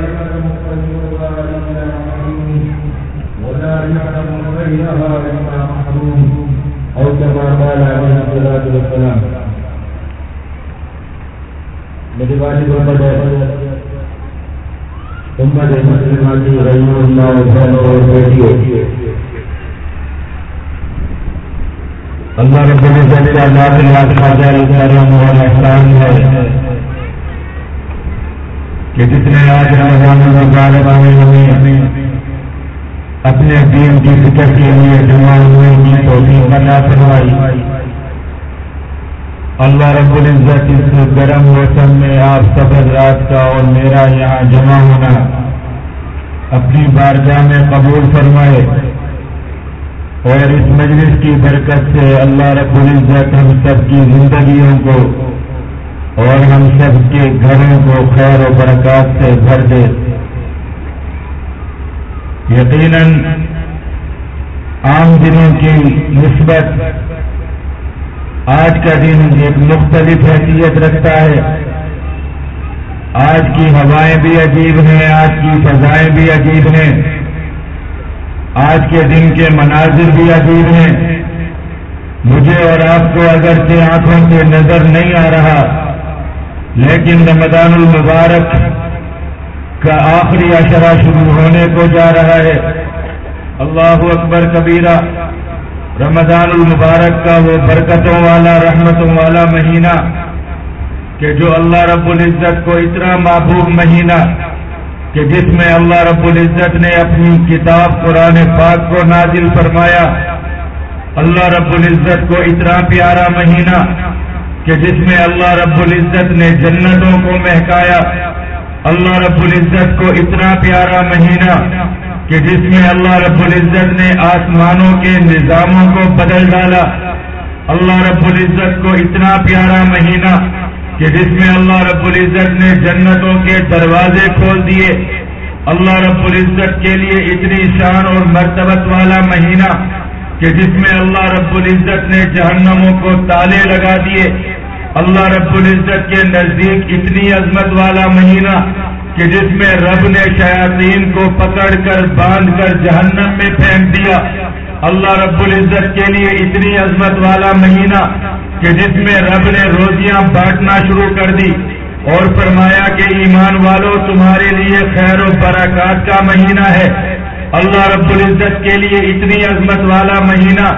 كلمة مقتدرها إلا محروم امت ہے امت رحیم اللہ بہن اور بیٹیوں اللہ رب العزت کا لاکھ لاکھ فضل کرم اور احسان ہے۔ کہ جتنے آج رمضان المبارک میں ہمیں اپنے دین کی فکر کے لیے جمع ہونے کی توفیق عطا فرمائی۔ اللہ رب العزت اس گرم موسم میں آپ سب رات کا اور میرا یہاں جمع ہونا اپنی بارگاہ میں قبول فرمائے۔ اور اس مجلس کی برکت سے اللہ رب العزت ہم سب کی زندگیوں کو اور ہم سب کے گھروں کو خیر و برکات سے بھر دے۔ یقیناً عام دنوں کی نسبت آج کا دن ایک مختلف حیثیت رکھتا ہے۔ آج کی ہوائیں بھی عجیب ہیں، آج کی فضائیں بھی عجیب ہیں۔ آج کے دن کے مناظر بھی عجیب ہیں۔ مجھے اور آپ کو اگرچہ آنکھوں سے نظر نہیں آ رہا لیکن رمضان المبارک کا آخری اشرا شروع ہونے کو جا رہا ہے۔ اللہ اکبر کبیرہ، رمضان المبارک کا وہ برکتوں والا، رحمتوں والا مہینہ کہ جو اللہ رب العزت کو اتنا محبوب مہینہ کہ جس میں اللہ رب العزت نے اپنی کتاب قرآن پاک کو نازل فرمایا۔ اللہ رب العزت کو اتنا پیارا مہینہ کہ جس میں اللہ رب العزت نے جنتوں کو مہکایا، اللہ رب العزت کو اتنا پیارا مہینہ کہ جس میں اللہ رب العزت نے آسمانوں کے نظاموں کو بدل ڈالا، اللہ رب العزت کو اتنا پیارا مہینہ کہ جس میں اللہ رب العزت نے جنتوں کے دروازے کھول دیے، اللہ رب العزت کے لیے اتنی شان اور مرتبت والا مہینہ کہ جس میں اللہ رب العزت نے جہنموں کو تالے لگا دیے، اللہ رب العزت کے نزدیک اتنی عظمت والا مہینہ کہ جس میں رب نے شیاطین کو پکڑ کر، باندھ کر جہنم میں پھینک دیا، اللہ رب العزت کے لیے اتنی عظمت والا مہینہ کہ جس میں رب نے روزیاں بانٹنا شروع کر دی اور فرمایا کہ ایمان والوں تمہارے لیے خیر و برکات کا مہینہ ہے۔ اللہ رب العزت کے لیے اتنی عظمت والا مہینہ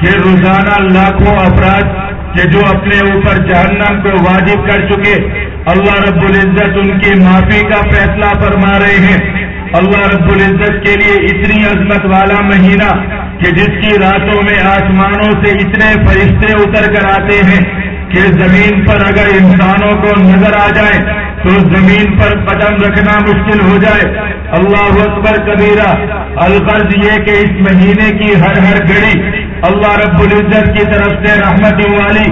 کہ روزانہ لاکھوں افراد کہ جو اپنے اوپر جہنم کو واجب کر چکے، اللہ رب العزت ان کی معافی کا فیصلہ فرما رہے ہیں۔ اللہ رب العزت کے لیے اتنی عظمت والا مہینہ کہ جس کی راتوں میں آسمانوں سے اتنے فرشتے اتر کر آتے ہیں کہ زمین پر اگر انسانوں کو نظر آ جائے تو زمین پر قدم رکھنا مشکل ہو جائے۔ اللہ اکبر کبیرہ، الفرض یہ کہ اس مہینے کی ہر ہر گھڑی اللہ رب العزت کی طرف سے رحمت والی،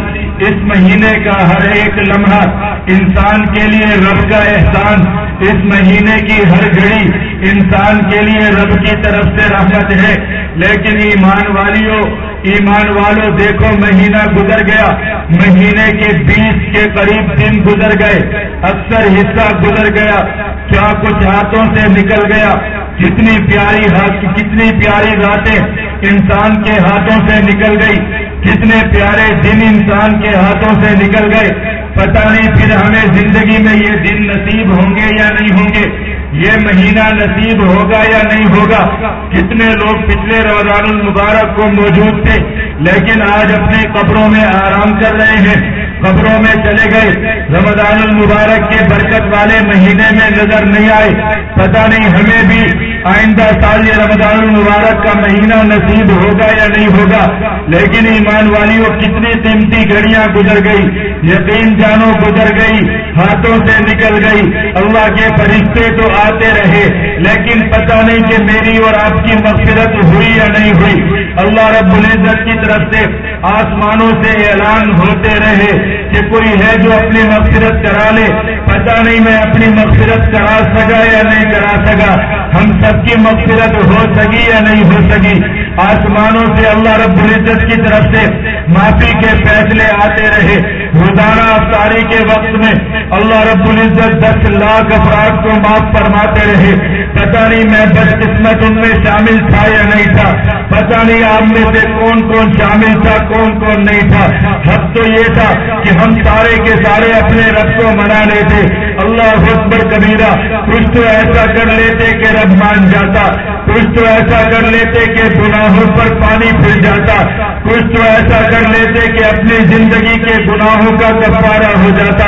اس مہینے کا ہر ایک لمحہ انسان کے لیے رب کا احسان اس مہینے کی ہر گھڑی انسان کے لیے رب کی طرف سے رحمت ہے۔ لیکن ایمان والیوں ایمان والوں دیکھو، مہینہ گزر گیا۔ مہینے کے بیس کے قریب دن گزر گئے۔ اکثر حصہ گزر گیا۔ کیا کچھ ہاتھوں سے نکل گیا؟ کتنی پیاری کتنی پیاری راتیں انسان کے ہاتھوں سے نکل گئی۔ کتنے پیارے دن انسان کے ہاتھوں سے نکل گئے۔ پتہ نہیں پھر ہمیں زندگی میں یہ دن نصیب ہوں گے یا نہیں ہوں گے، یہ مہینہ نصیب ہوگا یا نہیں ہوگا؟ کتنے لوگ پچھلے رمضان المبارک کو موجود تھے، لیکن آج اپنے قبروں میں آرام کر رہے ہیں، قبروں میں چلے گئے۔ رمضان المبارک کے برکت والے مہینے میں نظر نہیں آئے۔ پتہ نہیں ہمیں بھی آئندہ سال یہ رمضان المبارک کا مہینہ نصیب ہوگا یا نہیں ہوگا۔ لیکن ایمان والیوں، کتنی قیمتی گھڑیاں گزر گئی یقین جانو گزر گئی، ہاتھوں سے نکل گئی۔ اللہ کے فرشتے تو آتے رہے، لیکن پتہ نہیں کہ میری اور آپ کی مغفرت ہوئی یا نہیں ہوئی۔ اللہ رب العزت کی طرف سے آسمانوں سے اعلان ہوتے رہے کہ کوئی ہے جو اپنی مغفرت کرا لے۔ پتہ نہیں میں اپنی مغفرت کرا سکا یا نہیں کرا سکا۔ ہم سب کی مغفرت ہو سکی یا نہیں ہو سکی؟ آسمانوں سے اللہ رب العزت کی طرف سے معافی کے فیصلے آتے رہے۔ روزانہ افطاری کے وقت میں اللہ رب العزت دس لاکھ افراد کو معاف فرماتے رہے۔ پتہ نہیں میں بد قسمت ان میں شامل تھا یا نہیں تھا۔ پتہ نہیں آپ میں سے کون کون شامل تھا، کون کون نہیں تھا۔ حق تو یہ تھا کہ ہم سارے کے سارے اپنے رب کو منا لیتے۔ اللہ اکبر کبیرہ، کچھ تو ایسا کر لیتے کہ رب مان جاتا۔ کچھ تو ایسا کر لیتے کہ گناہوں پر پانی پھر جاتا، کچھ تو ایسا کر لیتے کہ اپنی زندگی کے گناہوں کا کفارہ ہو جاتا،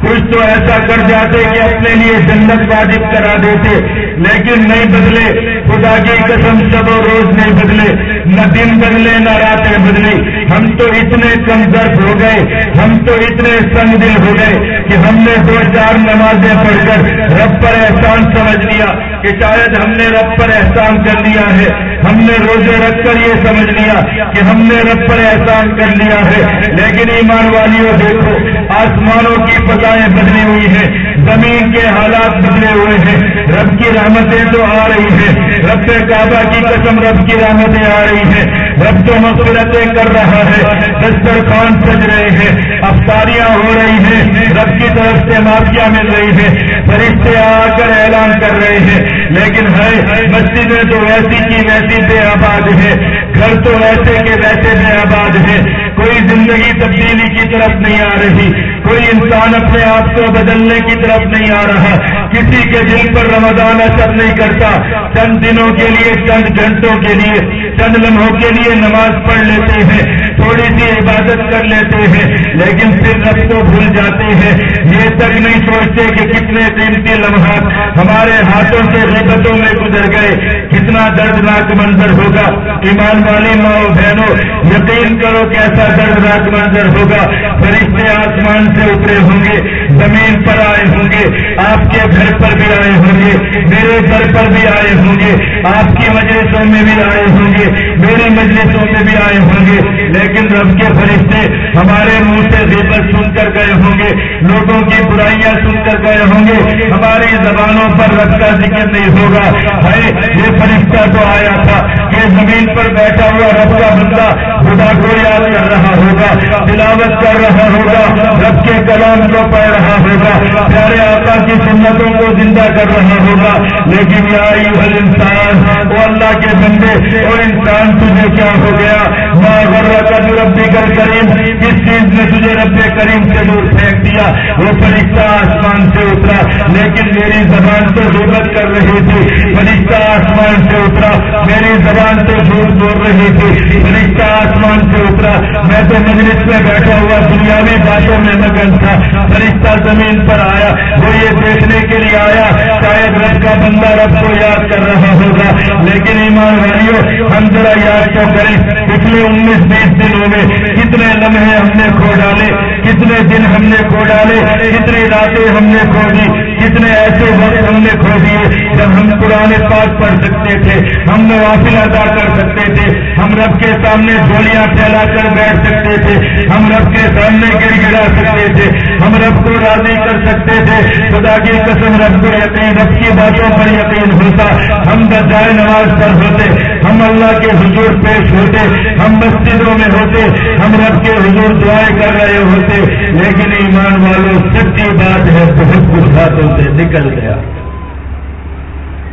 کچھ تو ایسا کر جاتے کہ اپنے لیے جنت واجب کرا دیتے، لیکن نہیں بدلے۔ خدا کی قسم سب و روز نہیں بدلے، نہ دن بدلے، نہ راتیں بدلی ہم تو اتنے کم درد ہو گئے، ہم تو اتنے سنگ دل ہو گئے کہ ہم نے دو چار نمازیں پڑھ کر رب پر احسان سمجھ لیا کہ شاید ہم نے رب پر احسان کر لیا ہے۔ ہم نے روزے رکھ کر یہ سمجھ لیا کہ ہم نے رب پر احسان کر لیا ہے۔ لیکن ایمان والیوں دیکھو، آسمانوں کی فضائیں بدلی ہوئی ہیں، زمین کے حالات بدلے ہوئے ہیں۔ رب کی رحمتیں تو آ رہی ہیں۔ رب کعبہ کی قسم رب کی رحمتیں آ رہی ہیں۔ رب تو مغفرتیں کر رہا ہے۔ دسترخوان سج رہے ہیں۔ افطاریاں ہو رہی ہیں۔ رب کی طرف سے معافیا مل رہی ہے فرشتے آ کر اعلان کر رہے ہیں۔ لیکن ہے مسجدیں تو ویسی کی ویسی بے آباد ہے گھر تو ویسے کے ویسے بے آباد ہے کوئی زندگی تبدیلی کی طرف نہیں آ رہی، کوئی انسان اپنے آپ کو بدلنے کی طرف نہیں آ رہا۔ کسی کے دل پر رمضان اثر نہیں کرتا۔ چند دنوں کے لیے، چند گھنٹوں کے لیے، چند لمحوں کے لیے نماز پڑھ لیتے ہیں، تھوڑی سی عبادت کر لیتے ہیں، لیکن پھر رب کو بھول جاتے ہیں۔ یہ تک نہیں سوچتے کہ کتنے قیمتی لمحات ہمارے ہاتھوں سے غیبتوں میں گزر گئے۔ کتنا دردناک منظر ہوگا۔ ایمان والی ماں بہنوں، یقین کرو کیسا دردناک منظر ہوگا فرشتے آسمان سے اترے ہوں گے۔ زمین پر آئے ہوں گے، آپ کے گھر پر بھی آئے ہوں گے، میرے گھر پر بھی آئے ہوں گے، آپ کی مجلسوں میں بھی آئے ہوں گے، میری مجلسوں میں بھی آئے ہوں گے۔ لیکن رب کے فرشتے ہمارے منہ سے زیبر سن کر گئے ہوں گے، لوگوں کی برائیاں سن کر گئے ہوں گے۔ ہماری زبانوں پر رب کا ذکر نہیں ہوگا۔ ہے یہ فرشتہ تو آیا تھا کہ زمین پر بیٹھا ہوا رب کا بندہ خدا کو یاد کر رہا ہوگا، تلاوت کر رہا ہوگا، رب کے کلام کو پڑھ رہا ہوگا۔ پیارے آقا کی سنتوں کو زندہ کر رہا ہوگا۔ لیکن یا انسان وہ اللہ کے بندے اور انسان تجھے کیا ہو گیا؟ ماں غرہ کا جو رب کر کریم کس چیز نے تجھے رب کریم سے دور پھینک دیا؟ وہ فرشتہ آسمان سے اترا۔ لیکن میری زبان تو غیبت کر رہی تھی۔ فرشتہ آسمان سے اترا۔ میری زبان تو جھوٹ بول رہی تھی۔ فرشتہ آسمان سے اترا۔ میں تو مجلس میں بیٹھا ہوا، دنیاوی باتوں میں مگن تھا۔ فرشتہ زمین پر آیا، وہ یہ دیکھنے کے لیے آیا، شاید رب کا بندہ رب کو یاد کر رہا ہوگا۔ لیکن ایمان والیوں ہم ذرا یاد تو کریں، پچھلے انیس بیس دنوں میں کتنے لمحے ہم نے کھو ڈالے، کتنے دن ہم نے کھو ڈالے، کتنی راتیں ہم نے کھو دی کتنے ایسے وقت ہم نے کھو دیے جب ہم پرانے پاک پڑھ سکتے تھے، ہم نوافل ادا کر سکتے تھے، ہم رب کے سامنے گولیاں پھیلا کر بیٹھ سکتے تھے، ہم رب کے سامنے گر گرا سکتے تھے، ہم رب کو راضی کر سکتے تھے۔ خدا کی قسم رب کو یقین، رب کی باتوں پر یقین ہوتا۔ ہم بجائے نماز پر ہوتے، ہم اللہ کے حضور پیش ہوتے، ہم مسجدوں میں ہوتے، ہم رب کے حضور دعائیں کر رہے ہوتے۔ لیکن ایمان والوں، سچی بات ہے، بہت کچھ ہاتھوں سے نکل گیا۔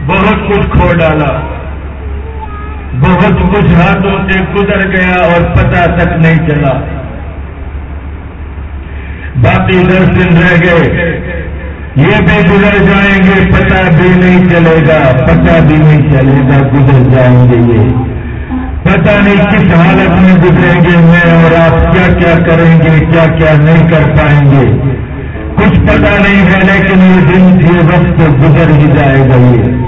بہت کچھ کھو ڈالا۔ بہت کچھ ہاتھوں سے گزر گیا اور پتہ تک نہیں چلا۔ باقی دس دن رہ گئے۔ یہ بھی گزر جائیں گے، پتہ بھی نہیں چلے گا، پتہ بھی نہیں چلے گا، گزر جائیں گے یہ۔ پتہ نہیں کس حالت میں گزریں گے، میں اور آپ کیا کیا کریں گے، کیا کیا نہیں کر پائیں گے۔ کچھ پتہ نہیں ہے، لیکن یہ دن یہ وقت گزر ہی جائے گا یہ۔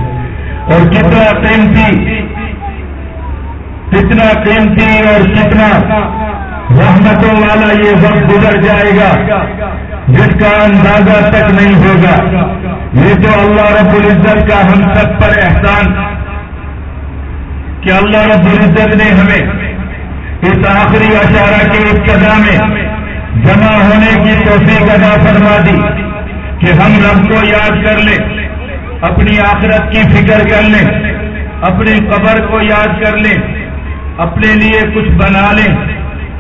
اور کتنا قیمتی کتنا قیمتی اور کتنا رحمتوں والا یہ وقت گزر جائے گا، جس کا اندازہ تک نہیں ہوگا۔ یہ تو اللہ رب العزت کا ہم سب پر احسان۔ کہ اللہ رب العزت نے ہمیں اس آخری اشارہ کے ابتدا میں جمع ہونے کی توفیق ادا فرما دی کہ ہم رب کو یاد کر لیں، اپنی آخرت کی فکر کر لیں، اپنی قبر کو یاد کر لیں، اپنے لیے کچھ بنا لیں،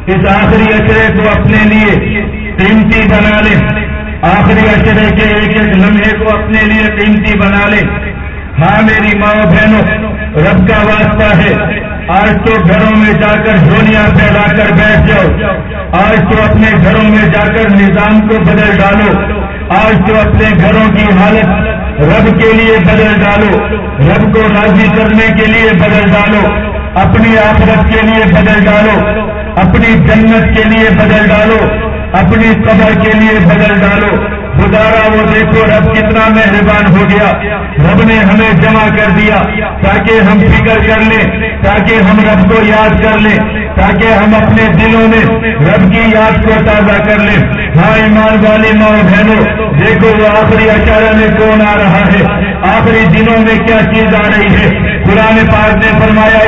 اس آخری اشرے کو اپنے لیے قیمتی بنا لیں، آخری اشرے کے ایک ایک لمحے کو اپنے لیے قیمتی بنا لیں۔ ہاں میری ماں بہنوں، رب کا واسطہ ہے۔ آج تو گھروں میں جا کر جھولیاں پھیلا کر بیٹھ جاؤ۔ آج تو اپنے گھروں میں جا کر نظام کو بدل ڈالو۔ آج تو اپنے گھروں کی حالت رب کے لیے بدل ڈالو۔ رب کو راضی کرنے کے لیے بدل ڈالو۔ اپنی آخرت کے لیے بدل ڈالو۔ اپنی جنت کے لیے بدل ڈالو۔ اپنی قبر کے لیے بدل ڈالو۔ گزارا وہ دیکھو رب کتنا مہربان ہو گیا۔ رب نے ہمیں جمع کر دیا تاکہ ہم فکر کر لیں، تاکہ ہم رب کو یاد کر لیں، تاکہ ہم اپنے دلوں میں رب کی یاد کو تازہ کر لیں۔ ہاں ایمان والی ماں بہنوں، دیکھو وہ آخری اچارہ میں کون آ رہا ہے؟ آخری دنوں میں کیا چیز آ رہی ہے؟ قرآن پاک نے فرمایا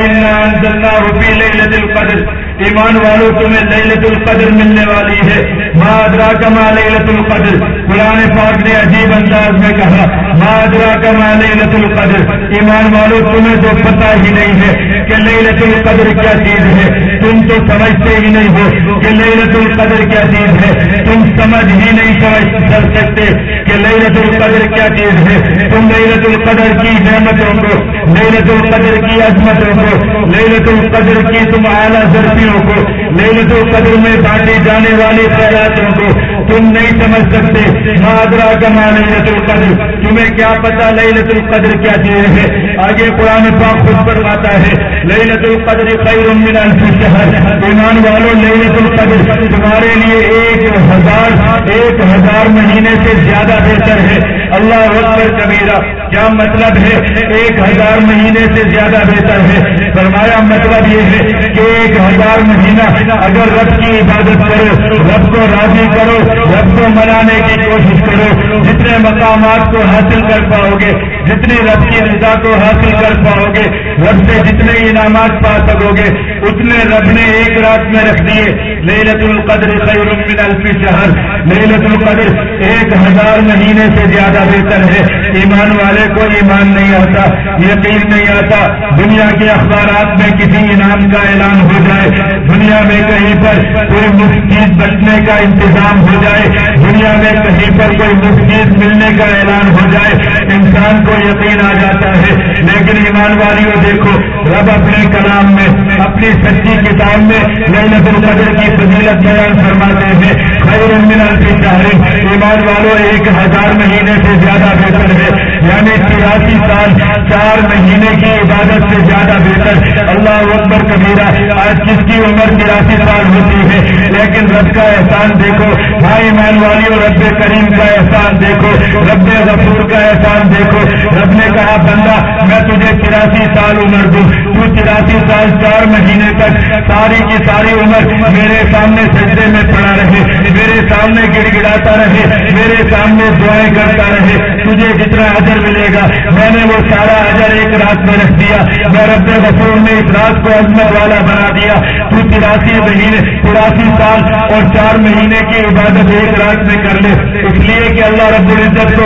روپی لے دل قدر ایمان والوں، تمہیں للت القدر ملنے والی ہے۔ مادرا کما للت القدر؟ قرآن پاک نے عجیب انداز میں کہا مادرا کما للت القدر؟ ایمان والوں، تمہیں تو پتا ہی نہیں ہے کہ للت القدر کیا چیز ہے۔ تم تو سمجھتے ہی نہیں ہو کہ لہرت القدر کیا چیز ہے۔ تم سمجھ ہی نہیں سمجھ کر سکتے کہ لہرت القدر کیا چیز ہے۔ تم لہرت القدر کی نعمتوں کو لہرت القدر کی عظمتوں کو لہرت القدر کی تم اعلیٰ ضرورت کو لہرت القدر میں بانٹی جانے والی خیراتوں کو تم نہیں سمجھ سکتے۔ مادرا کا مان لت القدر۔ تمہیں کیا پتا للت القدر کیا چیز ہے؟ آگے قرآن پاک خود فرماتا ہے للت القدر خیر من الف شہر۔ ایمان والوں للت القدر تمہارے لیے ایک ہزار ایک ہزار مہینے سے زیادہ بہتر ہے۔ اللہ اکبر کبیرہ، کیا مطلب ہے؟ ایک ہزار مہینے سے زیادہ بہتر ہے۔ فرمایا مطلب یہ ہے کہ ایک ہزار مہینہ اگر رب کی عبادت کرو، رب کو راضی کرو، رب کو منانے کی کوشش کرو، جتنے مقامات کو حاصل کر پاؤ گے، جتنی رب کی رضا کو حاصل کر پاؤ گے، رب سے جتنے انعامات پا سکو گے، اتنے رب نے ایک رات میں رکھ دیے۔ لت القدر خیر من الف شہر لت القدر ایک ہزار مہینے سے زیادہ بہتر ہے۔ ایمان والے کو ایمان نہیں آتا، یقین نہیں آتا۔ دنیا کے اخبارات میں کسی انعام کا اعلان ہو جائے، دنیا میں کہیں پر کوئی مسجد بچنے کا انتظام ہو جائے، دنیا میں کہیں پر کوئی مسجد ملنے کا اعلان ہو جائے، انسان کو یقین آ جاتا ہے۔ لیکن ایمان والی کو دیکھو، رب اپنے کلام میں، اپنی سچی کتاب میں للت القدر کی فضیلت بیان فرماتے ہیں۔ خیر من الفی شہر ایمان والوں ایک ہزار مہینے سے زیادہ بہتر ہے۔ یعنی تراسی سال، چار مہینے کی عبادت سے زیادہ بہتر۔ اللہ اکبر کبیرہ، آج کس کی عمر تراسی سال ہوتی ہے؟ لیکن رب کا احسان دیکھو، بھائی مان والی اور رب کریم کا احسان دیکھو، رب غفور کا احسان دیکھو۔ رب نے کہا، بندہ، میں تجھے تراسی سال عمر دوں۔ تو تراسی سال چار مہینے تک ساری کی ساری عمر میرے سامنے سجدے میں پڑا رہے۔ میرے سامنے گڑ گڑاتا رہے۔ میرے سامنے دعائیں کرتا رہے تجھے جتنا اجر ملے گا؟ میں نے وہ سارا اجر ایک رات میں رکھ دیا۔ میں رب غفور نے اس رات کو عظمت والا بنا دیا۔ تو تراسی مہینے، تراسی سال اور چار مہینے کی عبادت ایک رات میں کر لے۔ اس لیے کہ اللہ رب العزت کو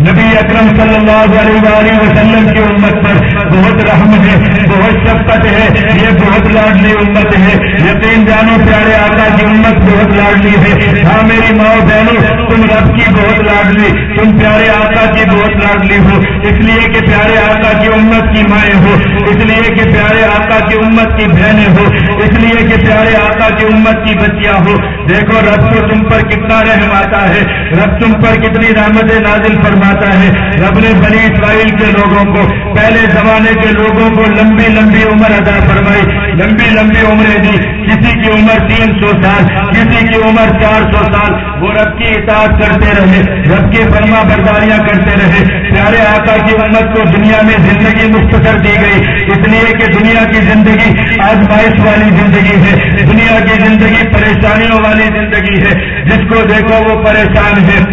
نبی اکرم صلی اللہ علیہ وآلہ وسلم کی امت پر بہت رحم ہے، بہت شفقت ہے، یہ بہت لاڈلی امت ہے۔ یقین جانو پیارے آقا کی امت بہت لاڈلی ہے۔ ہاں میری ماں بہنوں، تم رب کی بہت لاڈلی، تم پیارے آقا کی بہت لاڈلی ہو۔ اس لیے کہ پیارے آقا کی امت کی مائیں ہو، اس لیے کہ پیارے آقا کی امت کی بہنیں ہو، اس لیے کہ پیارے آقا کی امت کی بچیاں ہو۔ دیکھو رب کو تم پر کتنا رحم آتا ہے۔ رب تم پر کتنی رحمت نازل فرما ہے۔ رب نے بنی اسرائیل کے لوگوں کو، پہلے زمانے کے لوگوں کو لمبی لمبی عمر ادا فرمائی۔ لمبی لمبی عمریں دی۔ کسی کی عمر تین سو سال، کسی کی عمر چار سو سال۔ وہ رب کی اطاعت کرتے رہے، رب کی فرما برداریاں کرتے رہے۔ پیارے آقا کی امت کو دنیا میں زندگی مختصر دی گئی اس لیے کہ دنیا کی زندگی آزمائش والی زندگی ہے، دنیا کی زندگی پریشانیوں والی زندگی ہے، جس کو دیکھو وہ پریشان ہے۔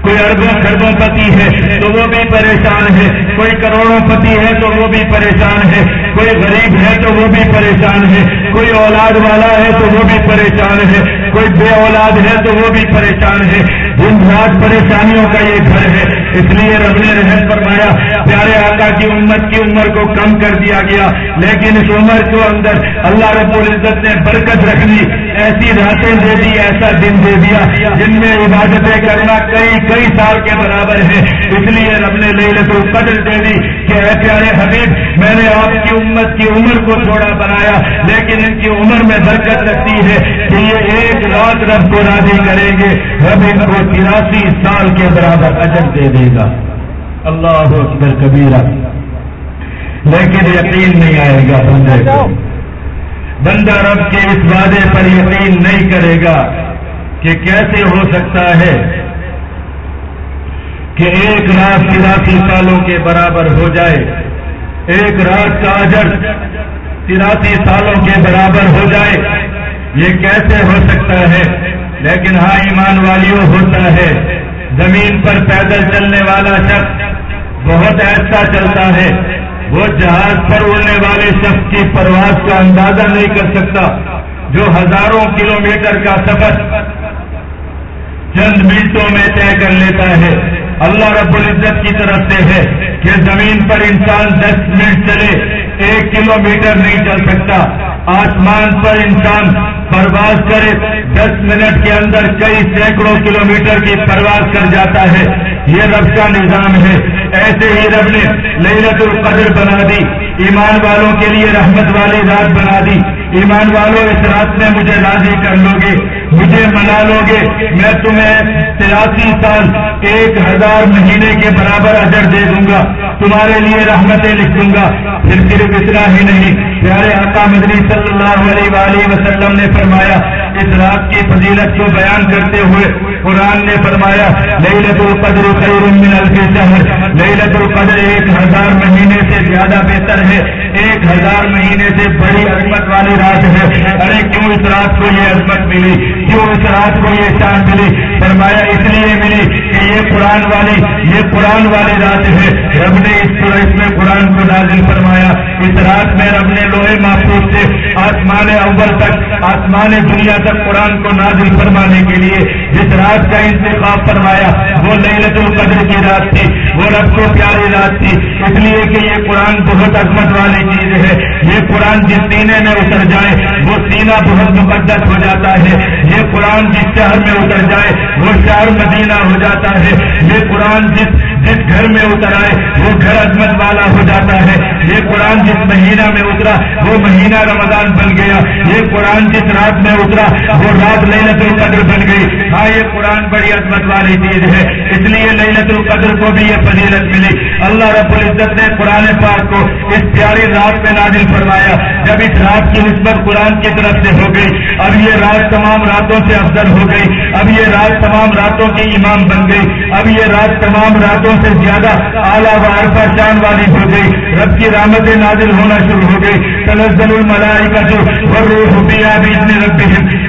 کوئی اربوں خربوں پتی ہے تو وہ بھی پریشان ہے، کوئی کروڑوں پتی ہے تو وہ بھی پریشان ہے، کوئی غریب ہے تو وہ بھی پریشان ہے۔ کوئی اولاد والا ہے تو وہ بھی پریشان ہے، کوئی بے اولاد ہے تو وہ بھی پریشان ہے۔ دن رات پریشانیوں کا یہ گھر ہے۔ اس لیے رب نے رحم فرمایا، پیارے آقا کی امت کی عمر کو کم کر دیا گیا۔ لیکن اس عمر کے اندر اللہ رب العزت نے برکت رکھ لی ایسی راتیں دے دی، ایسا دن دے دیا۔ جن میں عبادتیں کرنا کئی کئی سال کے برابر ہے۔ اس لیے رب نے لے لے قدر دے دی کہ اے پیارے حبیب، میں نے آپ کی امت کی عمر کو تھوڑا بنایا لیکن ان کی عمر میں برکت رکھتی ہے، کہ یہ ایک رات رب کو راضی کریں گے، رب ان کو تراسی سال کے برابر اجر دے دے گا۔ اللہ اکبر کبیرہ۔ لیکن یقین نہیں آئے گا بندے کو۔ بندہ رب کے اس وعدے پر یقین نہیں کرے گا کہ کیسے ہو سکتا ہے کہ ایک رات تراسی سالوں کے برابر ہو جائے۔ ایک رات کا اجر تراسی سالوں کے برابر ہو جائے، یہ کیسے ہو سکتا ہے؟ لیکن ہاں ایمان والیوں، ہوتا ہے۔ زمین پر پیدل چلنے والا شخص بہت ایسا چلتا ہے، وہ جہاز پر اڑنے والے شخص کی پرواز کا اندازہ نہیں کر سکتا، جو ہزاروں کلومیٹر کا سفر چند منٹوں میں طے کر لیتا ہے۔ اللہ رب العزت کی طرف سے ہے کہ زمین پر انسان دس منٹ چلے۔ ایک کلو میٹر نہیں چل سکتا۔ آسمان پر انسان پرواز کرے، دس منٹ کے اندر کئی سینکڑوں کلو میٹر کی پرواز کر جاتا ہے۔ یہ رب کا نظام ہے۔ ایسے ہی رب نے للت القدر بنا دی۔ ایمان والوں کے لیے رحمت والی رات بنا دی۔ ایمان والوں اس رات میں مجھے راضی کر لو گے۔ مجھے منا لو گے۔ میں تمہیں تراسی سال ایک ہزار مہینے کے برابر اجر دے دوں گا۔ تمہارے لیے رحمتیں لکھ دوں گا۔ پھر صرف اتنا ہی نہیں۔ پیارے آقا مدنی صلی اللہ علیہ وآلہ وسلم نے فرمایا، اس رات کی فضیلت کو بیان کرتے ہوئے قرآن نے فرمایا للت القدر خیر من الف شہر۔ للت القدر ایک ہزار مہینے سے زیادہ بہتر ہے۔ ایک ہزار مہینے سے بڑی عظمت والی رات ہے۔ ارے کیوں اس رات کو یہ عظمت ملی؟ کیوں اس رات کو یہ شان ملی؟ فرمایا، اس لیے ملی کہ یہ قرآن والی، یہ قرآن والی رات ہے۔ رب نے اس اس میں قرآن کو نازل فرمایا۔ اس رات میں رب نے لوہے محفوظ سے آسمان اول تک، آسمان دنیا تک قرآن کو نازل فرمانے کے لیے جس رات کا انتخاب فرمایا، وہ للت القدر کی رات تھی، وہ رب کو پیاری رات تھی۔ اس لیے کہ یہ قرآن بہت عظمت والی چیز ہے۔ یہ قرآن جس سینے میں اتر جائے، وہ سینہ بہت مقدس ہو جاتا ہے۔ یہ قرآن جس شہر میں اتر جائے، وہ شہر مدینہ ہو جاتا ہے۔ یہ قرآن جس جس گھر میں اتر آئے، وہ گھر عظمت والا ہو جاتا ہے۔ یہ قرآن جس مہینہ میں اترا، وہ مہینہ رمضان بن گیا۔ یہ قرآن جس رات میں اترا، وہ رات لینت القدر بن گئی۔ ہاں یہ قرآن بڑی عظمت والی چیز ہے۔ اس لیے لینت القدر کو بھی یہ فضیلت ملی۔ اللہ رب العزت نے قرآن پاک کو اس پیاری رات میں نازل فرمایا، جب اس رات کی نسبت قرآن کی طرف سے ہو گئی، اب یہ رات تمام راتوں سے افضل ہو گئی، اب یہ رات تمام راتوں کی امام بن گئی، اب یہ رات تمام راتوں سے زیادہ اعلیٰ و عرفہ شان والی ہو گئی، رب کی رحمت نازل ہونا شروع ہو گئی۔ تنزل الملائی کا جو اتنے رب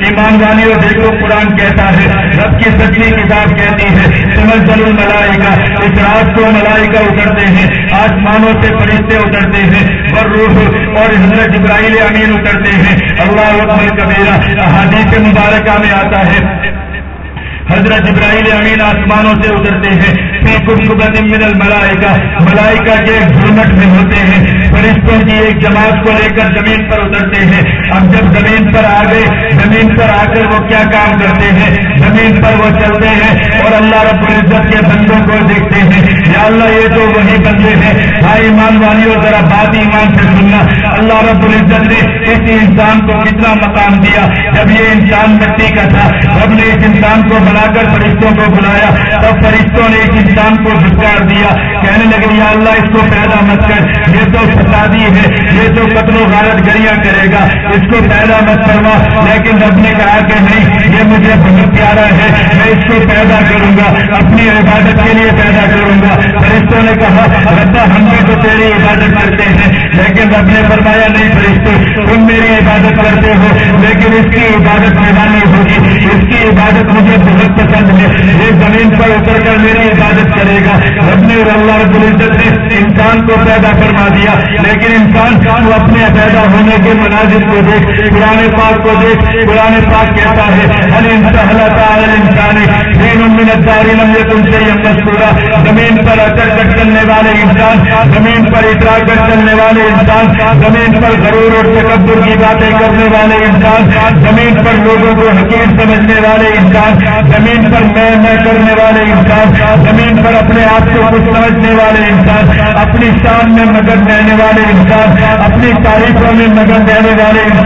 ایمان والی اور دیکھو، قرآن کہتا ہے، رب کی سچی کتاب کہتی ہے، تنزل الملائی کا اس رات کو ملائی کا اترتے ہیں، آسمانوں سے فرشتے اترتے ہیں روح اور حضرت ابراہیل امین اترتے ہیں۔ اللہ اکبر کبیرہ حادیث مبارکہ میں آتا ہے۔ حضرت ابراہیل امین آسمانوں سے اترتے ہیں۔ من الملائکہ۔ ملائکہ کے گھرمٹ میں ہوتے ہیں۔ فرشتوں کی ایک جماعت کو لے کر زمین پر اترتے ہیں۔ اب جب زمین پر آ گئے، زمین پر آ کر وہ کیا کام کرتے ہیں؟ زمین پر وہ چلتے ہیں اور اللہ رب العزت کے بندوں کو دیکھتے ہیں۔ یا اللہ، یہ تو وہی بندے ہیں۔ بھائی ایمان والی اور ذرا بات ایمان سے سننا۔ اللہ رب العزت نے اس انسان کو کتنا مقام دیا۔ جب یہ انسان مٹی کا تھا، رب نے اس انسان کو بنا کر فرشتوں کو بلایا، تب فرشتوں نے اس انسان کو دھکار دیا، کہنے لگے، یا اللہ، اس کو پیدا مت کر، یہ تو فسادی ہے، یہ تو قتل و غارت گریاں کرے گا، اس کو پیدا مت کروا لیکن رب نے کہا کہ نہیں، یہ مجھے بہت پیارا ہے، میں اس کو پیدا کروں گا، اپنی عبادت کے لیے پیدا کروں گا۔ فرشتوں نے کہا، ربا، ہم بھی تو تیری عبادت کرتے ہیں۔ لیکن رب نے فرمایا، نہیں فرشتے تم میری عبادت کرتے ہو، لیکن اس کی عبادت میدانی ہوگی اس کی عبادت مجھے بہت پسند ہے یہ زمین پر اتر کر میری عبادت کرے گا۔ رب نے اور اللہ رب العزت نے انسان کو پیدا فرما دیا، لیکن انسان کو اپنے پیدا ہونے کے مناظر کو دیکھ پرانے پاک کو دیکھ پرانے پاک کہتا ہے انسان تم سے یہ مشکورہ زمین پر اچر کر چلنے والے انسان، زمین پر اترا کر چلنے والے انسان، زمین پر غرور اور تکبر کی باتیں کرنے والے انسان، زمین پر لوگوں کو حقیق سمجھنے والے انسان زمین پر میں میں کرنے والے انسان، زمین پر اپنے آپ کو کچھ سمجھنے والے انسان، اپنی شان میں مدد دینے والے انسان، اپنی تاریخوں میں مدد دینے والے انسان۔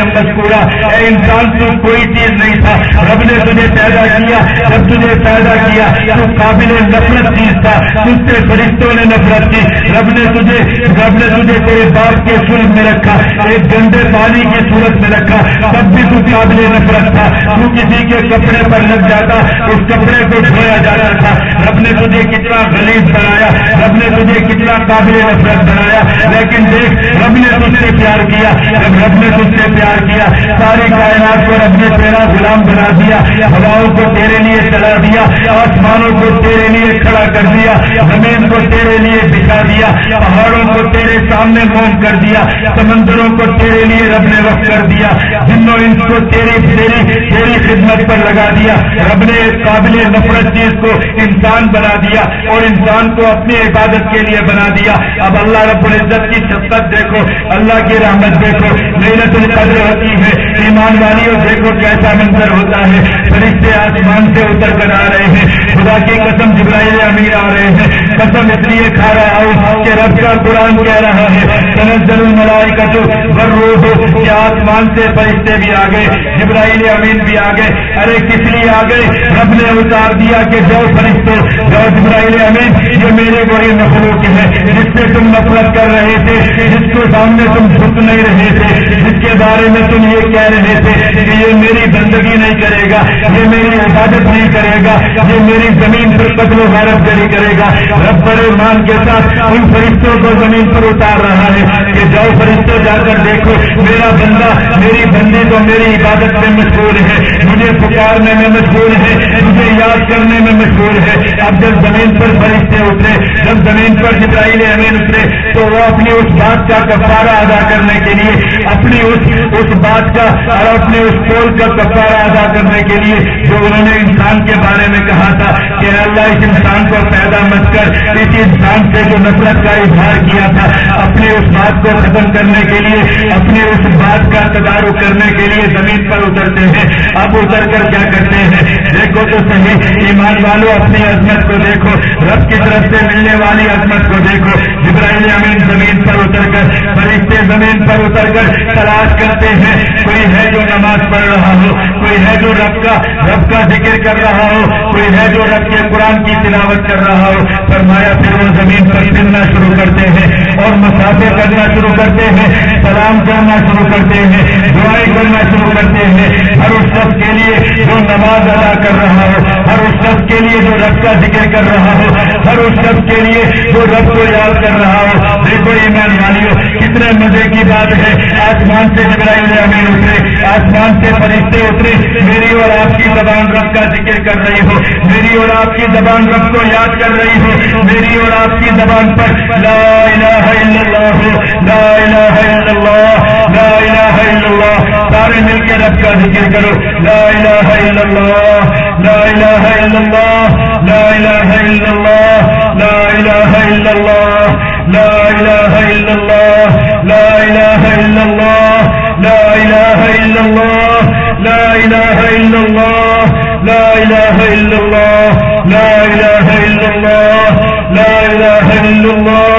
مذکورہ اے انسان، تو کوئی چیز نہیں تھا۔ رب نے تجھے پیدا کیا، جب تجھے پیدا کیا، تو قابل نفرت چیز تھا۔ تجھ سے فرشتوں نے نفرت کی۔ رب نے تجھے رب نے تجھے تیرے باپ کے صورت میں رکھا۔ ایک گندے پانی کی صورت میں رکھا، تب بھی تو قابل نفرت تھا۔ تو کسی کے کپڑے پر لگ جاتا، اس کپڑے کو دھویا جاتا تھا۔ رب نے تجھے کتنا غلیظ بنایا، رب نے تجھے کتنا قابل نفرت بنایا۔ لیکن دیکھ، رب نے سے پیار کیا، جب رب نے تجھ سے پیار کیا، ساری کائنات کو رب نے تیرا غلام بنا دیا، ہواؤں کو تیرے لیے چلا دیا، آسمانوں کو تیرے لیے کھڑا کر دیا، زمین کو تیرے لیے بچھا دیا، پہاڑوں کو تیرے سامنے موم کر دیا، سمندروں کو تیرے لیے رب نے وقت کر دیا جنوں ان کو تیری تیری تیری خدمت پر لگا دیا، رب نے قابل نفرت چیز کو انسان بنا دیا اور انسان کو اپنی عبادت کے لیے بنا دیا۔ اب اللہ رب العزت کی شفقت دیکھو، اللہ کی رحمت دیکھو محنت القدر ہوتی ہے، ایمان والی دیکھو کیسا منظر ہوتا ہے، فرشتے آسمان سے اتر کر آ رہے ہیں، خدا کی قسم جبرائیل امیر آ رہے ہیں، قسم اس لیے کھا رہا ہوں کہ رب کا قرآن کہہ رہا ہے، تنزل الملائی کا کہ آسمان سے فرشتے بھی آ گئے، جبرائیل امین بھی آ گئے، ارے کس لیے آ گئے؟ رب نے اتار دیا کہ جو فرشتوں جو جبرائیل امین جو میرے بڑے مخلوق ہے جس سے تم نفرت کر رہے تھے، جس کو سامنے تم جھک نہیں رہے تھے، جس کے بارے میں تم یہ کہہ رہے تھے کہ یہ میری بندگی نہیں کرے گا، یہ میری عبادت نہیں کرے گا، یہ میری زمین پر قتل و غارت جاری کرے گا۔ رب بڑے مان کے ساتھ ان فرشتوں کو زمین پر اتار رہا ہے کہ جاؤ فرشتوں جا کر دیکھو، میرا بندہ، میری بندی تو میری عبادت میں مشہور ہے۔ مجھے پکارنے میں مشہور ہے، مجھے یاد کرنے میں مشہور ہے۔ اب جب زمین پر فرشتے اترے، جب زمین پر جبرائیل امین اترے، تو وہ اپنی اس بات کا کفارہ ادا کرنے کے لیے، اپنی اس اس بات کا اور اپنے اس پول کا کفارہ ادا کرنے کے لیے جو انہوں نے انسان کے بارے میں کہا تھا کہ اللہ اس انسان کو پیدا مت کر، اس انسان سے جو نفرت کا اظہار کیا تھا، اپنی اس بات کو ختم کرنے کے لیے، اپنی اس بات کا تدارک کرنے کے لیے زمین پر اترتے ہیں۔ اب اتر کر کیا کرتے ہیں؟ دیکھو تو صحیح، ایمان والوں اپنی عظمت کو دیکھو۔ رب کی طرف سے ملنے والی عظمت کو دیکھو۔ جبرائیل امین زمین پر اتر کر فرشتے زمین پر اتر کر تلاش کرتے ہیں۔ کوئی ہے جو نماز پڑھ رہا ہو، کوئی ہے جو رب کا رب کا ذکر کر رہا ہو، کوئی ہے جو رب کے قرآن کی تلاوت کر رہا ہو۔ فرمایا پھر وہ زمین پر پھرنا شروع کرتے ہیں اور مسافے کرنا شروع کرتے ہیں، سلام کرنا شروع کرتے ہیں۔ دعائیں کرنا شروع کرتے ہیں۔ ہر اس شخص کے لیے جو نماز ادا کر رہا ہو ہر اس شخص کے لیے جو رب کا ذکر کر رہا ہو ہر اس شخص کے لیے جو رب کو یاد کر رہا ہو دیکھو ایمان والیوں کتنے مزے کی بات ہے۔ آسمان سے جبرائیل امین اترے آسمان سے فرشتے اترے۔ میری اور آپ کی زبان رب کا ذکر کر رہی ہو میری اور آپ کی زبان رب کو یاد کر رہی ہو میری اور آپ کی زبان پر لا الہ الا اللہ، لا الہ الا اللہ، لا الہ الا اللہ اللہ سارے مل کے رب کا ذکر کرو لا الہ الا اللہ لا الہ الا اللہ لا الہ الا اللہ لا الہ الا اللہ لا الہ الا اللہ لا الہ الا اللہ لا الہ الا اللہ لا الہ الا اللہ لا الہ الا اللہ لا الہ الا اللہ لا الہ الا اللہ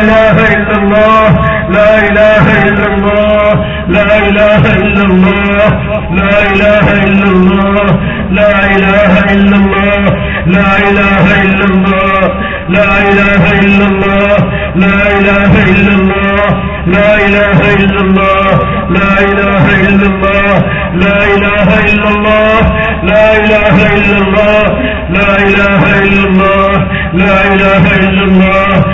الہ الا اللہ لا الہ الا اللہ لا الہ الا اللہ لا الہ الا اللہ لا الہ الا اللہ لا الہ الا اللہ لا الہ الا اللہ لا إله إلا الله لا إله إلا الله لا إله إلا الله لا إله إلا الله لا إله إلا الله لا إله إلا الله لا إله إلا الله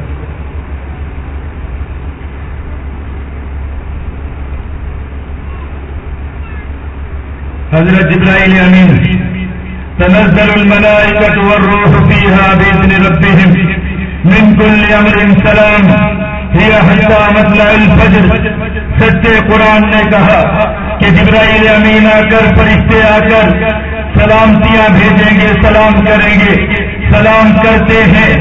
حضرت جبرائیل امین. تنزل الملائکة والروح فيها بإذن ربهم من كل أمر سلام. هي حتى مطلع الفجر. سچے قرآن نے کہا کہ جبرائیل امین آ کر، فرشتے آ کر سلامتیاں بھیجیں گے، سلام کریں گے. سلام کرتے ہیں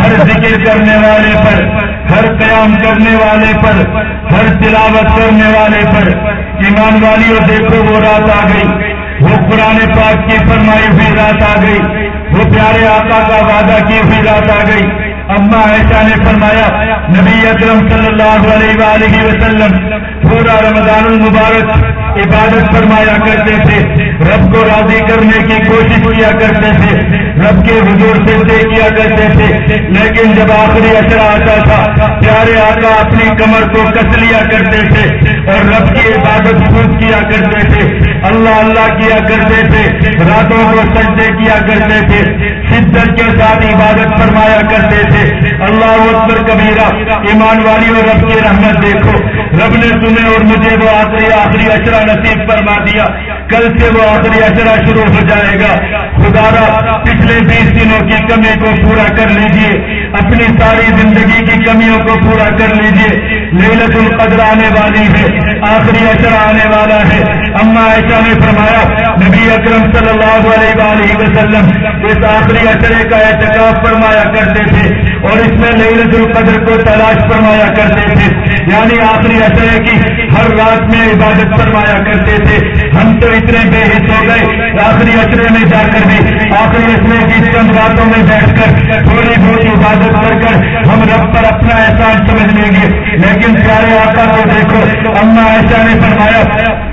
ہر ذکر کرنے والے پر. ہر قیام کرنے والے پر، ہر تلاوت کرنے والے پر۔ ایمان والی اور دیکھو، وہ رات آ گئی۔ وہ قرآن پاک کی فرمائی ہوئی رات آ گئی۔ وہ پیارے آقا کا وعدہ کی ہوئی رات آ گئی۔ اما ایسا نے فرمایا، نبی اکرم صلی اللہ علیہ وآلہ وسلم پورا رمضان المبارک عبادت فرمایا کرتے تھے، رب کو راضی کرنے کی کوشش کیا کرتے تھے، رب کے حضور سے طے کیا کرتے تھے، لیکن جب آخری اثر آتا تھا، پیارے آقا اپنی کمر کو کس لیا کرتے تھے اور رب کی عبادت خود کیا کرتے تھے اللہ اللہ کیا کرتے تھے؟ راتوں کو سجدے کیا کرتے تھے؟ شدت کے ساتھ عبادت فرمایا کرتے تھے۔ اللہ اکبر کبیرہ، ایمان والی اور رب کی رحمت دیکھو۔ رب نے تمہیں اور مجھے وہ آخری آخری اشرا نصیب فرما دیا۔ کل سے وہ آخری اشرا شروع ہو جائے گا۔ خدارا پچھلے بیس دنوں کی کمی کو پورا کر لیجیے۔ اپنی ساری زندگی کی کمیوں کو پورا کر لیجیے۔ لیلت القدر آنے والی ہے، آخری اشرا آنے والا ہے۔ اما ایسا نے فرمایا، نبی اکرم صلی اللہ علیہ وآلہ وسلم اس آخری اشرے کا احتکاب فرمایا کرتے تھے اور اس میں لیلت القدر کو تلاش فرمایا کرتے تھے۔ یعنی آخری اشرے کی ہر رات میں عبادت فرمایا کرتے تھے۔ ہم تو اتنے بے حص ہو گئے، آخری اشرے میں جا کر بھی، آخری اشرے کی چند راتوں میں بیٹھ کر تھوڑی بہت عبادت کر کر ہم رب پر اپنا احسان سمجھ لیں گے۔ لیکن پیارے آقا کو دیکھو، اما ایسا نے فرمایا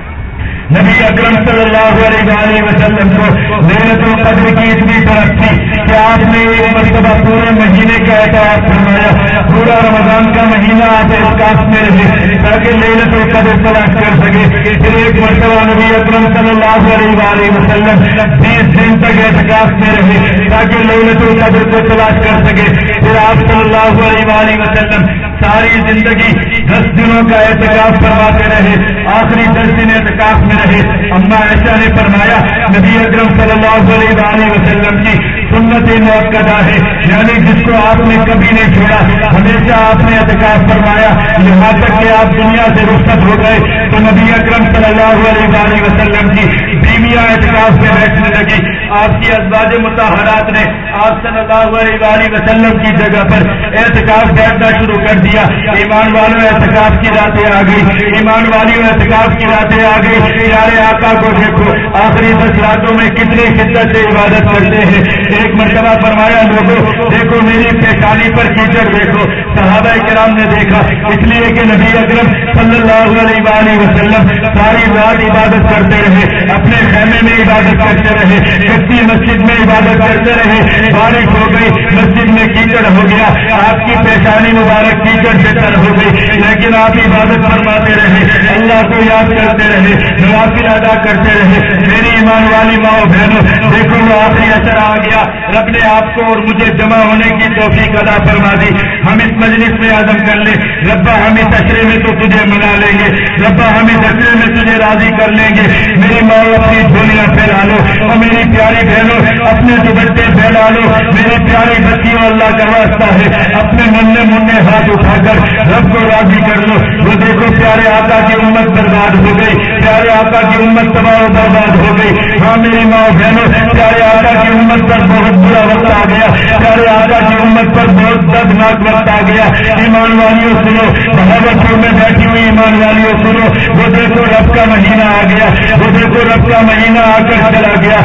نبی اکرم صلی اللہ علیہ وسلم کو محنت القدر کی اتنی طرف تھی کہ آپ نے ایک مرتبہ پورے مہینے کا احتیاط فرمایا، پورا رمضان کا مہینہ آپ احساس میں رہے تاکہ محنت القدر تلاش کر سکے۔ پھر ایک مرتبہ نبی اکرم صلی اللہ علیہ وسلم بیس دن تک احتکاف میں رہے تاکہ للت القدر کو تلاش کر سکے۔ پھر آپ صلی اللہ علیہ وسلم ساری زندگی دس دنوں کا احتکاف کرواتے رہے، آخری دس دن احتکاف میں رہے۔ اما ایسا نے فرمایا، نبی اکرم صلی اللہ علیہ وسلم کی سنت موقع ہے یعنی جس کو آپ نے کبھی نہیں چھوڑا۔ ہمیشہ آپ نے احتکاف فرمایا، یہاں تک کہ آپ دنیا سے رخصت ہو گئے۔ تو نبی اکرم صلی اللہ علیہ وسلم کی بیویاں احتکاف میں بیٹھنے لگی آپ کی ازواج متحرات نے آپ صلی اللہ علیہ وسلم کی جگہ پر احتکاف بیٹھنا شروع کر دیا۔ ایمان والوں احتکاف کی راتیں آ گئی ایمان والی احتکاف کی راتیں آ گئی پیارے آقا کو دیکھو، آخری دس راتوں میں کتنی شدت سے عبادت کرتے ہیں۔ ایک مرتبہ فرمایا، لوگوں، دیکھو میری پیشانی پر کیچڑ دیکھو۔ صحابہ کرام نے دیکھا، اس لیے کہ نبی اکرم صلی اللہ علیہ وسلم ساری رات عبادت کرتے رہے، اپنے خیمے میں عبادت کرتے رہے۔ کچی مسجد میں عبادت کرتے رہے، بارش ہو گئی، مسجد میں کیچڑ ہو گیا، آپ کی پیشانی مبارک کیچڑ سے تر ہو گئی، لیکن آپ عبادت فرماتے رہے، اللہ کو یاد کرتے رہے نوافل ادا کرتے رہے، میری ایمان والی ماں بہنوں، دیکھو وہ آخری اثر آ گیا، رب نے آپ کو اور مجھے جمع ہونے کی توفیق ادا فرما دی۔ ہم اس مجلس میں عزم کر لیں، ربا ہم اس اشرے میں تو تجھے منا لیں گے، ربا ہم اس اشرے میں تجھے راضی کر لیں گے۔ میری ماں اپنی جھولیاں پھیلا لو اور میری پیاری بہنوں، اپنے دوپٹے پھیلا لو میری پیاری بچیوں، اللہ کا واسطہ ہے، اپنے مننے مننے ہاتھ اٹھا کر رب کو راضی کر لو۔ وہ دیکھو، پیارے آقا کی امت برباد ہو گئی۔ پیارے آقا کی امت تباہ و برباد ہو گئی۔ ہاں میری ماں بہنوں، پیارے آقا کی امت پر بہت برا وقت آ گیا۔ پیارے آقا کی امت پر بہت دردناک وقت آ گیا۔ ایمان والیوں سنو بہت پور میں بیٹھی ہوئی ایمان والیوں سنو۔ وہ دیکھو، رب کا مہینہ آ گیا۔ وہ دیکھو، رب کا مہینہ آ کر چلا گیا۔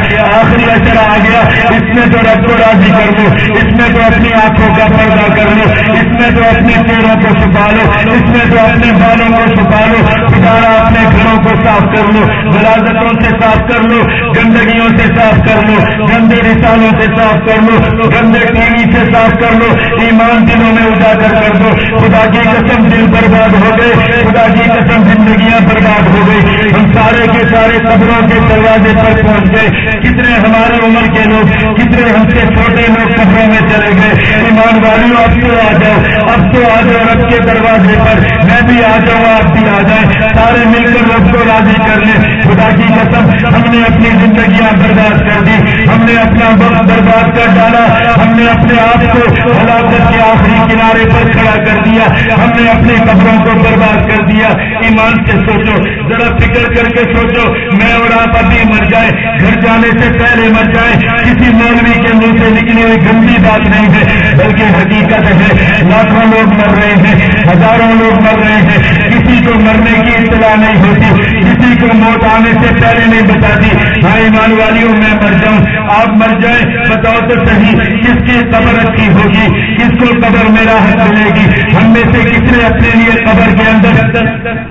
آخری اثر آ گیا، اس میں تو رب کو راضی کر لو، اس میں تو اپنی آنکھوں کا پردہ کر لو، اس میں تو اپنے پیروں کو چھپا لو، اس میں تو اپنے بالوں کو چھپا لو خدارا اپنے گھروں کو صاف کر لو غلازتوں سے صاف کر لو، گندگیوں سے صاف کر لو، گندے رسالوں سے صاف کر لو، گندے ٹی وی سے صاف کر لو، ایمان دلوں میں اجاگر کر دو۔ خدا کی قسم دل برباد ہو گئے، خدا کی قسم زندگیاں برباد ہو گئی ہم سارے کے سارے قبروں کے دروازے پر پہنچ گئے۔ کتنے ہماری عمر کے لوگ، کتنے ہم سے چھوٹے لوگ قبروں میں چلے گئے۔ ایمان والیوں اب تو آ جاؤ اب تو آ جاؤ رب کے دروازے پر۔ میں بھی آ جاؤں، آپ بھی آ جائیں۔ سارے مل کر رب کو راضی کر لیں خدا کی قسم، ہم نے اپنی زندگیاں برباد کر دی۔ ہم نے اپنا وقت برباد کر ڈالا۔ ہم نے اپنے آپ کو ہلاکت کے آخری کنارے پر کھڑا کر دیا۔ ہم نے اپنی قبروں کو برباد کر دیا۔ ایمان سے سوچو، ذرا فکر کر کے سوچو، میں اور آپ ابھی مر جائیں، گھر جانے سے پہلے مر جائیں۔ کسی مولوی کے منہ سے نکلی ہوئی گندی بات نہیں ہے، بلکہ حقیقت ہے۔ لاکھوں لوگ مر رہے ہیں، ہزاروں لوگ مر رہے ہیں۔ کسی کو مرنے کی اطلاع نہیں ہوتی۔ کسی کو موت آنے سے پہلے نہیں بتاتی ہاں ایمان والیوں، میں مر جاؤں۔ آپ مر جائیں، بتاؤ تو صحیح، کس کی قبر اچھی ہوگی؟ کس کو قبر میرا حق ملے گی؟ ہم میں سے کس نے اپنے لیے قبر کے اندر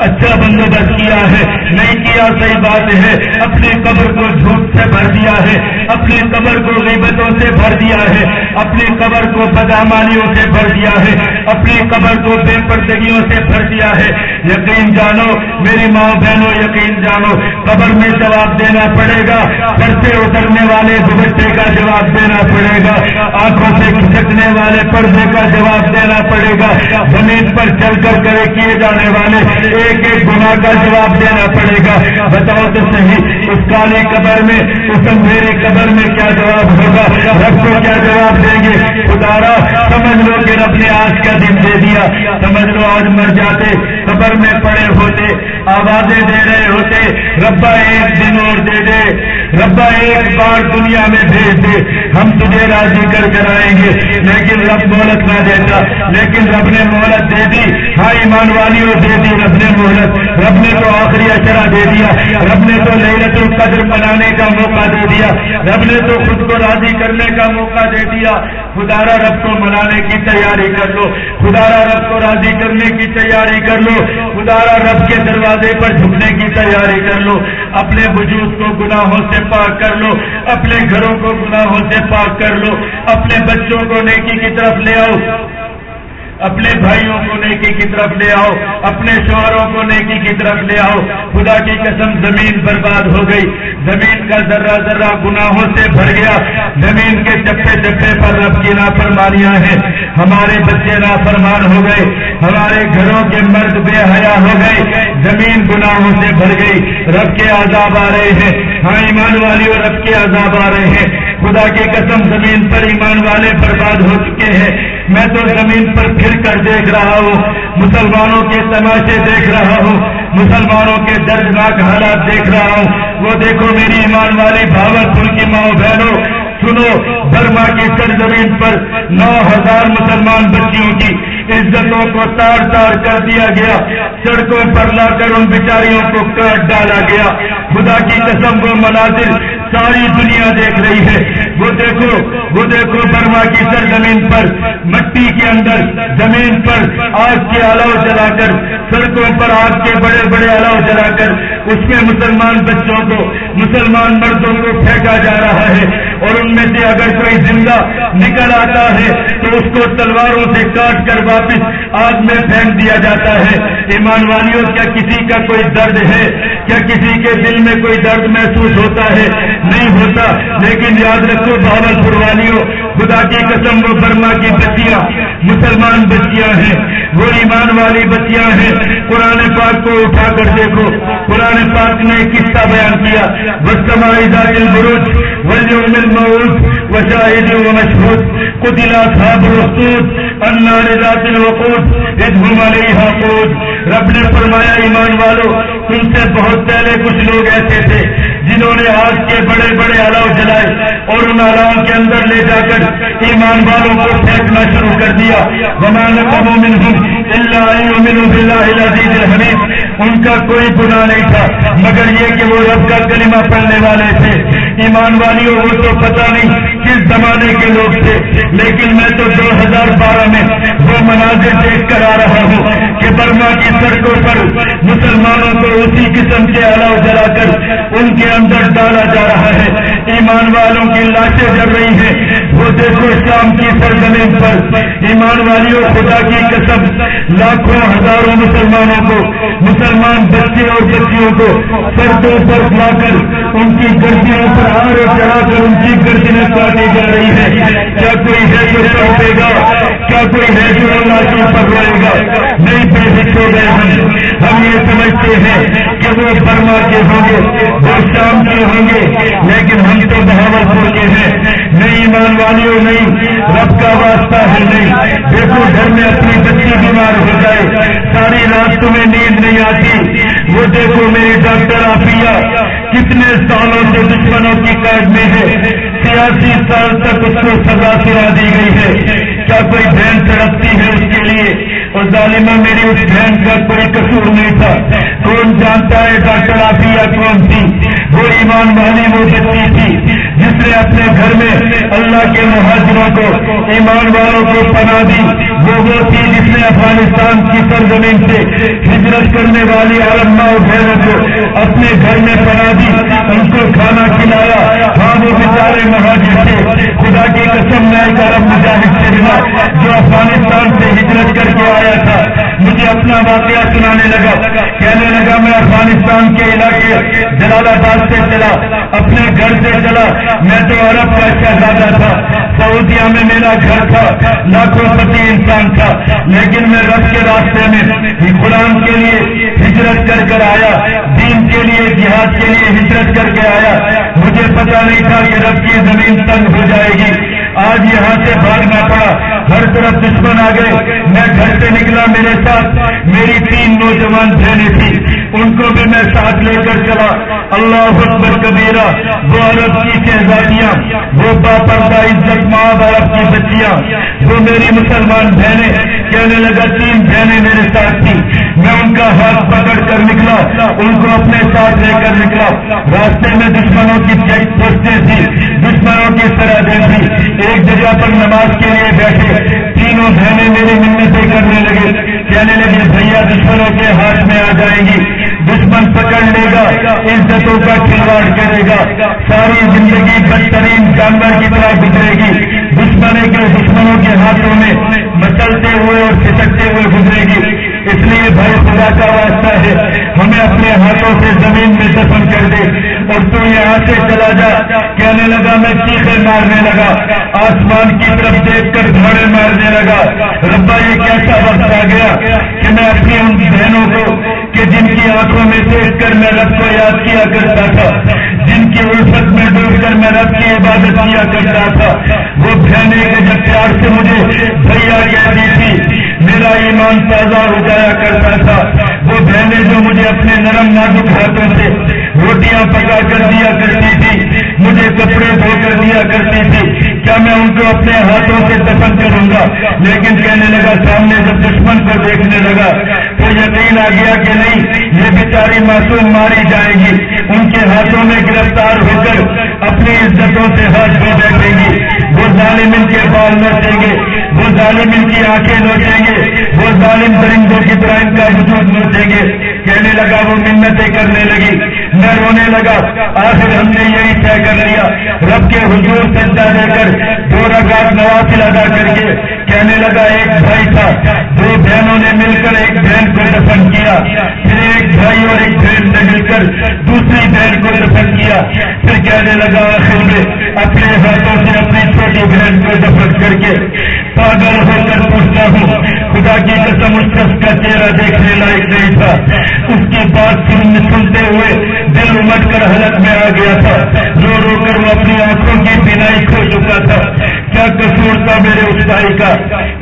اچھا بندوبست کیا ہے؟ نہیں کیا صحیح بات ہے؟ اپنی قبر کو جھوٹ سے بھر دیا ہے۔ اپنی قبر کو غیبتوں سے بھر دیا ہے۔ اپنی قبر کو بدامالیوں سے بھر دیا ہے۔ اپنی قبر کو بے پردگیوں سے بھر دیا ہے۔ یقین جانو، میری ماں بہنوں، یقین جانو، قبر میں جواب دینا پڑے گا۔ گھر سے اترنے والے دوبٹے کا جواب دینا پڑے گا۔ آنکھوں سے کھسکنے والے پردے کا جواب دینا پڑے گا۔ زمین پر چل کر کرے کیے جانے والے۔ ایک ایک گناہ کا جواب دینا پڑے گا۔ بتاؤ تو صحیح، اس کالی قبر میں، اس اندھیری قبر میں کیا جواب ہوگا؟ رب کو کیا جواب دیں گے؟ خدارا سمجھ لو کہ رب نے آج کا دن دے دیا۔ سمجھ لو، آج مر جاتے، قبر میں پڑے ہوتے، آوازیں دے رہے ہوتے، ربا ایک دن اور دے دے، ربا ایک بار دنیا میں بھیج دے۔ ہم تجھے راضی کر کر آئیں گے۔ لیکن رب مہلت نہ دیتا، لیکن رب نے مہلت دے دی۔ ہاں ایمان والی دے دی، رب نے مہلت رب نے تو آخری اشرا دے دیا، رب نے تو لہرت القدر بنانے کا موقع دے دیا، رب نے تو خود کو راضی کرنے کا موقع دے دیا۔ خدارا رب کو منانے کی تیاری کر لو خدارا رب کو راضی کرنے کی تیاری کر لو خدارا رب کے دروازے پر جھکنے کی تیاری کر لو۔ اپنے وجود کو گناہوں سے پاک کر لو، اپنے گھروں کو گناہوں سے پاک کر لو، اپنے بچوں کو نیکی کی طرف لے آؤ۔ اپنے بھائیوں کو نیکی کی طرف لے آؤ، اپنے شوہروں کو نیکی کی طرف لے آؤ۔ خدا کی قسم زمین برباد ہو گئی۔ زمین کا ذرہ ذرہ گناہوں سے بھر گیا۔ زمین کے چپے چپے پر رب کی نافرمانیاں ہیں۔ ہمارے بچے نافرمان ہو گئے۔ ہمارے گھروں کے مرد بے حیا ہو گئے۔ زمین گناہوں سے بھر گئی۔ رب کے عذاب آ رہے ہیں۔ ہاں ایمان والی اور رب کے عذاب آ رہے ہیں۔ خدا کی قسم زمین پر ایمان والے برباد ہو چکے ہیں۔ میں تو زمین پر پھر کر دیکھ رہا ہوں۔ مسلمانوں کے تماشے دیکھ رہا ہوں۔ مسلمانوں کے دردناک حالات دیکھ رہا ہوں۔ وہ دیکھو میری ایمان والی بھاور پور کی ماؤں بہنوں سنو، برما کی سرزمین پر نو ہزار مسلمان بچیوں کی عزتوں کو تار تار کر دیا گیا۔ سڑکوں پر لا کر ان بیچاریوں کو کاٹ ڈالا گیا۔ خدا کی قسم وہ مناظر ساری دنیا دیکھ رہی ہے۔ وہ دیکھو وہ دیکھو برما کی سرزمین پر۔ مٹی کے اندر، زمین پر آگ کے الاؤ جلا کر۔ سڑکوں پر آگ کے بڑے بڑے الاؤ جلا کر۔ اس میں مسلمان بچوں کو، مسلمان مردوں کو پھینکا جا رہا ہے۔ اور ان میں سے اگر کوئی زندہ نکل آتا ہے تو اس کو تلواروں سے کاٹ کر واپس آگ میں پھینک دیا جاتا ہے۔ ایمان والیوں، کیا کسی کا کوئی درد ہے؟ کیا کسی کے دل میں کوئی درد محسوس ہوتا ہے؟ نہیں ہوتا۔ لیکن یاد رکھو بہت پروانیوں، خدا کی قسم و برما کی بچیاں، مسلمان بچیاں ہیں۔ وہ ایمان والی بچیاں ہیں۔ قرآن پاک کو اٹھا کر دیکھو۔ قرآن پاک نے قصہ بیان کیا۔ دل بروج ولیوم المعود وشاہد و مشہور قتل اصحاب الرسود النار ذات الوقود اذہم علیہا قود۔ رب نے فرمایا، ایمان والو، تم سے بہت پہلے کچھ لوگ ایسے تھے جنہوں نے آگ کے بڑے بڑے الاؤ جلائے اور ان الاؤ کے اندر لے جا کر ایمان والوں کو پھینکنا شروع کر دیا۔ حمید ان کا کوئی گناہ نہیں تھا، مگر یہ کہ وہ رب کا کلمہ پڑھنے والے تھے۔ ایمان والیوں، وہ تو پتہ نہیں کس زمانے کے لوگ تھے۔ لیکن میں تو دو ہزار بارہ میں وہ مناظر دیکھ کر آ رہا ہوں کہ برما کی سڑکوں پر مسلمانوں کو اسی قسم کے الاؤ جلا کر ان کے اندر ڈالا جا رہا ہے۔ ایمان والوں کی لاشیں جل رہی ہیں۔ وہ دیکھو شام کی سرزمین پر۔ ایمان والیوں، خدا کی قسم لاکھوں ہزاروں مسلمانوں کو، مسلمان بچے اور بچیوں کو سڑکوں پر لا کر ان کی گردیوں پر ہار چڑھا کر ان کی گردنیں کاٹی جا رہی ہے کیا کوئی ہے جو کاٹے گا؟ کیا کوئی ہے جو اللہ کی پر گا؟ نہیں پیسے ہو گئے ہم ہم یہ سمجھتے ہیں کہ وہ برما کے ہوں گے، وہ شام کے ہوں گے۔ لیکن ہم تو بہاوت ہو کے ہیں۔ نہیں ایمان والیوں نہیں۔ رب کا واسطہ ہے، نہیں۔ دیکھو، گھر میں اپنی بچی بیمار ہو جائے، ساری رات تمہیں نیند نہیں آتی۔ وہ دیکھو میری ڈاکٹر آفیہ کتنے سالوں سے دشمنوں کی قید میں ہے۔ سیاسی سال تک اس کو سزا سنا دی گئی ہے۔ کیا کوئی بہن تڑپتی ہے اس کے لیے؟ اور ظالمہ میری اس بہن کا کوئی قصور نہیں تھا۔ کون جانتا ہے ڈاکٹر آفیہ کون تھی؟ وہ ایمان والی وہ بچی تھی۔ جس نے اپنے گھر میں اللہ کے مہاجروں کو، ایمان والوں کو پناہ دی، وہ وہ تھی جس نے افغانستان کی سرزمین سے ہجرت کرنے والی علما بہنوں کو اپنے گھر میں پناہ دی، ان کو کھانا کھلایا۔ ہاں وہ بیچارے مہاجر تھے۔ خدا کی قسم، میں ایک عرب مجاہد سے ملا، جو افغانستان سے ہجرت کر کے آیا تھا۔ مجھے اپنا واقعہ سنانے لگا۔ کہنے لگا، میں افغانستان کے علاقے جلال آباد سے چلا، اپنے گھر سے چلا۔ میں تو عرب کا شہزادہ تھا، سعودیہ میں میرا گھر تھا، لاکھوں پتی انسان تھا، لیکن میں رب کے راستے میں غلام کے لیے ہجرت کر کر آیا، دین کے لیے، جہاد کے لیے ہجرت کر کے آیا، مجھے پتا نہیں تھا کہ رب کی زمین تنگ ہو جائے گی۔ آج یہاں سے بھاگنا پڑا، ہر طرف دشمن آ گئے۔ میں گھر سے نکلا میرے ساتھ۔ میری تین نوجوان بہنیں تھی ان کو بھی میں ساتھ لے کر چلا۔ اللہ اکبر کبیرا وہ عرب کی شہزادیاں، وہ باپردہ عزت ماں عرب کی بچیاں۔ وہ میری مسلمان بہنیں، کہنے لگا، تین بہنیں میرے ساتھ تھی میں ان کا ہاتھ پکڑ کر نکلا، ان کو اپنے ساتھ لے کر نکلا۔ راستے میں دشمنوں کی چیک پوسٹیں تھی دشمنوں کی سرحدیں تھی ایک جگہ پر نماز کے لیے بیٹھے، تینوں بہنیں میری منتیں کرنے لگے۔ کہنے لگے، بھیا، دشمنوں کے ہاتھ میں آ جائیں گی۔ دشمن پکڑ لے گا، عزتوں کا کھلواڑ کرے گا۔ ساری زندگی بدترین جانور کی طرح گزرے گی۔ دشمن کے دشمنوں کے ہاتھوں میں مچلتے ہوئے اور کھسکتے ہوئے گزرے گی۔ اس لیے بھائی خدا کا واسطہ ہے، ہمیں اپنے ہاتھوں سے زمین میں دفن کر دے اور تو یہاں سے چلا جا۔ کہنے لگا، میں چیخے مارنے لگا۔ آسمان کی طرف دیکھ کر دھوڑے مارنے لگا۔ ربا، یہ کیسا وقت آ گیا کہ میں اپنی ان بہنوں کو، کہ جن کی آنکھوں میں دیکھ کر میں رب کو یاد کیا کرتا تھا، جن کی الفت میں ڈوب کر میں رب کی عبادت کیا کرتا تھا۔ وہ بہنیں کے جب پیار سے مجھے، بھیا کہتی تھی۔ میرا ایمان تازہ ہو جایا کرتا تھا۔ وہ بہنیں جو مجھے اپنے نرم نازک ہاتھوں سے روٹیاں پکا کر دیا کرتی تھی، مجھے کپڑے دھو کر دیا کرتی تھی۔ کیا میں ان کو اپنے ہاتھوں سے دفن کروں گا؟ لیکن کہنے لگا، سامنے جب دشمن کو دیکھنے لگا تو یقین آ گیا کہ نہیں، یہ بیچاری معصوم ماری جائے گی۔ ان کے ہاتھوں میں گرفتار ہو کر اپنی عزتوں سے ہاتھ بھی بیٹھیں گی وہ ظالم ان کے بال نوچیں گے۔ وہ ظالم ان کی آنکھیں نوچیں گے۔ وہ ظالم درندوں کی طرح ان کا وجود نوچیں گے۔ کہنے لگا، وہ منتیں کرنے لگی۔ میں رونے لگا۔ آخر ہم نے یہی طے کر لیا۔ رب کے حضور سجدہ دے کر، دو رکعت نوافل ادا کر کے کہنے لگا، ایک بھائی تھا۔ دو بہنوں نے مل کر ایک بہن کو دفن کیا۔ پھر ایک بھائی اور ایک بہن نے مل کر دوسری بہن کو دفن کیا۔ پھر کہنے لگا، آخر میں اپنے ہاتھوں سے اپنی چھوٹی بہن کو دفن کر کے پاگل ہو خدا کی قسم اس شخص کا چہرہ دیکھنے لائق نہیں تھا۔ اس کی بات سنتے ہوئے دل امٹ کر حلق میں آ گیا تھا۔ رو رو کر وہ اپنی آنکھوں کی بینائی کھو چکا تھا۔ کیا کسور تھا میرے اس بھائی کا؟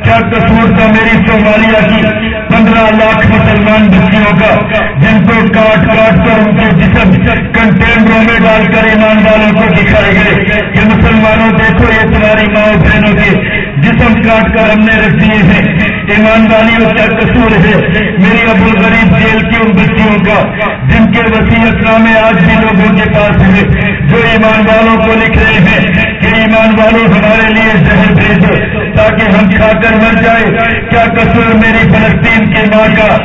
کیا کسور تھا میری سومالیہ کی؟ پندرہ لاکھ مسلمان بچیوں کا، جن کو کاٹ کاٹ کر ان کے جسم کنٹینروں میں ڈال کر ایمان والوں کو دکھائے گئے۔ کہ مسلمانوں دیکھو، یہ تمہاری ماں بہنوں کے جسم کاٹ کر ہم نے رکھ دیے ہیں۔ ایمانداری کا قصور ہے۔ میری ابو غریب جیل کی ان بچیوں کا، جن کے وسیعت نامے آج بھی لوگوں کے پاس ہیں، جو ایمان والوں کو لکھ رہے ہیں۔ کہ ایمان والوں ہمارے لیے زہر بھیجو تاکہ ہم کھا کر مر جائے کیا قصور میری فلسطین کی ماں کا؟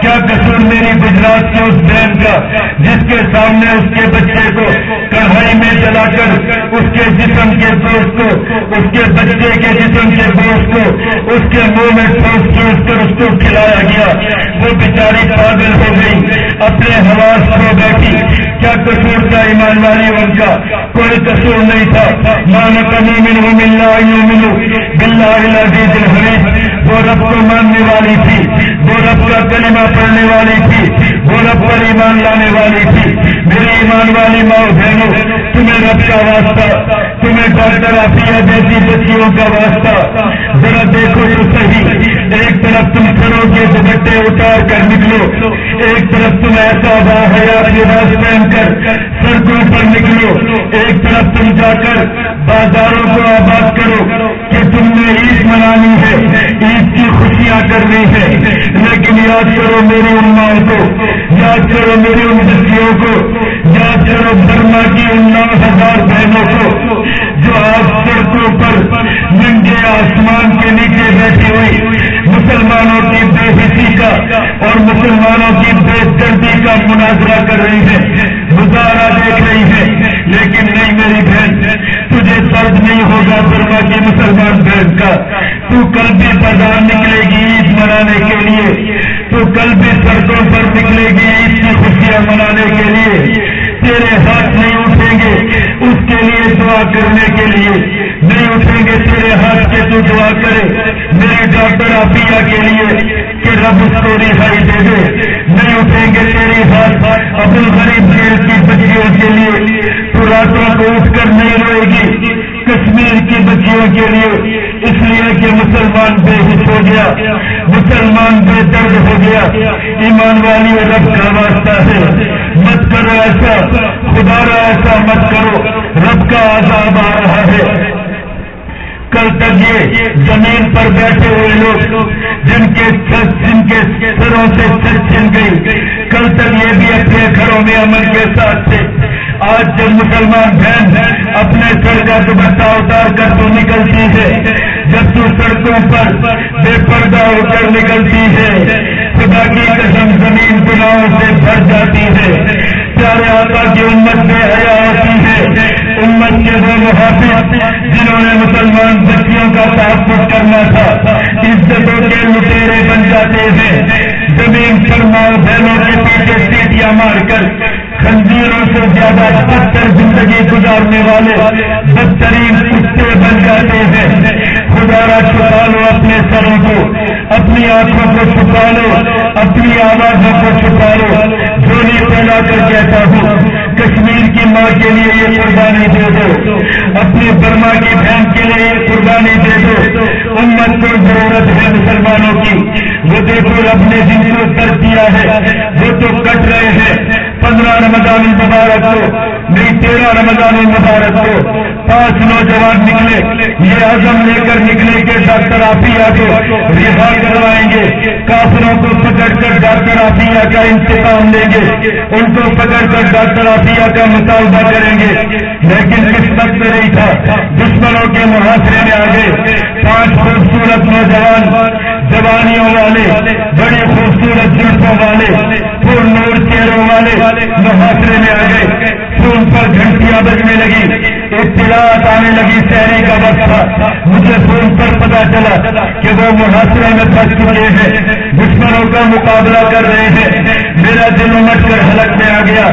کیا قصور میری گجرات کی اس بہن کا؟ جس کے سامنے اس کے بچے کو کڑھائی میں جلا کر اس کے جسم کے دوست کو، اس کے بچے کے جسم کے دوست کو، اس کے منہ میں کر اس کو کھلایا گیا۔ وہ بیچاری پاگل ہو گئی، اپنے حواس کھو بیٹھی۔ کیا قصور تھا ایمان والی ان کا؟ کوئی قصور نہیں تھا۔ ما کمی ملو ملنا یوں ملو بلا دل وہ رب کو ماننے والی تھی، وہ رب کا کلمہ پڑھنے والی تھی، وہ رب پر ایمان لانے والی تھی۔ میری ایمان والی ماں بہنوں، تمہیں رب کا واسطہ، تمہیں ڈاکٹر آفیہ جیسی بچیوں کا واسطہ۔ ذرا دیکھو تو صحیح، ایک طرف تم کرو گے دوپٹے اتار کر نکلو۔ ایک طرف تم ایسا باحیات لباس پہن کر سڑکوں پر نکلو۔ ایک طرف تم جا کر بازاروں کو آباد کرو۔ تم نے عید منانی ہے، عید کی خوشیاں کرنی ہے۔ لیکن یاد کرو میری ان کو، یاد کرو میری ان بچیوں کو، یاد کرو برما کی ان نو ہزار بہنوں کو، جو آج سڑکوں پر ننگے آسمان کے نیچے بیٹھی ہوئی مسلمانوں کی بے حسی کا اور مسلمانوں کی بے دردی کا مناظرہ کر رہی ہے۔ مظاہرہ دیکھ رہی ہے، لیکن نہیں میری بہن، تجھے درد نہیں ہوگا برما کی مسلمان بہن کا تو کل بھی بازار نکلے گی عید منانے کے لیے۔ تو کل بھی سڑکوں پر نکلے گی عید کی خوشیاں منانے کے لیے۔ تیرے ہاتھ نہیں اٹھیں گے اس کے لیے دعا کرنے کے لیے۔ نہیں اٹھیں گے تیرے ہاتھ کے تو دعا کرے۔ میرے ڈاکٹر ابیا کے لیے کہ رب اس کو رہائی دے دے۔ نہیں اٹھیں گے تیرے ہاتھ ابو غریب جیل کی بچیوں کے لیے۔ تو راتوں کو اٹھ کر نہیں روئے گی۔ کشمیر کی بچیوں کے لیے، اس لیے کہ مسلمان بے حص ہو گیا، مسلمان بے درد ہو گیا۔ ایمان والی رب کا واسطہ ہے۔ مت کرو ایسا، خدا را ایسا مت کرو۔ رب کا آزاد آ رہا ہے۔ کل تک یہ زمین پر بیٹھے ہوئے لوگ، جن کے جن کے سروں سے سر چھن گئی۔ کل تک یہ بھی اپنے گھروں میں امن کے ساتھ تھے۔ آج جب مسلمان بہن اپنے سر کا دوپٹہ اتار کر تو نکلتی ہے، جب تو سڑکوں پر بے پردہ ہو کر نکلتی ہے، خدا کی قسم زمین گناہوں سے بھر جاتی ہے۔ پیارے آقا کی امت میں حیا ہوتی ہے، امت کے وہ محافظ جنہوں نے مسلمان بچیوں کا تحفظ کرنا تھا، عزتوں کے لٹیرے بن جاتے ہیں۔ زمین پر ماں بہنوں کے پیچھے سیٹیاں مار کر خنزیروں سے زیادہ بدتر زندگی گزارنے والے بدترین کتے بن جاتے ہیں۔ خدا را چھپا لو اپنے سروں کو، اپنی آنکھوں کو چھپا لو، اپنی آوازوں کو چھپا لو۔ دھونی پھیلا کر کہتا ہوں، کشمیر کی ماں کے لیے یہ قربانی دے دو۔ اپنی برما کی بہن کے لیے یہ قربانی دے دو۔ امت کو ضرورت ہے مسلمانوں کی۔ وہ دیکھو رب نے جن کو کر دیا ہے، وہ تو کٹ رہے ہیں۔ پندرہ رمضان مبارک کو، نہیں، تیرہ رمضان مبارک کو۔ پانچ نوجوان نکلے، یہ عزم لے کر نکلے کے ڈاکٹر آفیہ کو رہا کروائیں گے۔ کافروں کو پکڑ کر ڈاکٹر آفیہ کا انتظام لیں گے۔ ان کو پکڑ کر ڈاکٹر آفیہ کا مطالبہ کریں گے۔ لیکن کس وقت میں نہیں تھا؟ دشمنوں کے محاصرے میں آگے۔ پانچ خوبصورت نوجوان، جوانیوں والے، بڑے خوبصورت جلسوں والے محاصرے میں آ گئے۔ فون پر گھنٹیاں بجنے لگی۔ اطلاعات آنے لگی شہری کا وقت تھا مجھے فون پر پتا چلا کہ وہ محاصرے میں پھنس چکے ہیں۔ دشمنوں کا مقابلہ کر رہے ہیں۔ میرا دل امٹ کر حلق میں آ گیا۔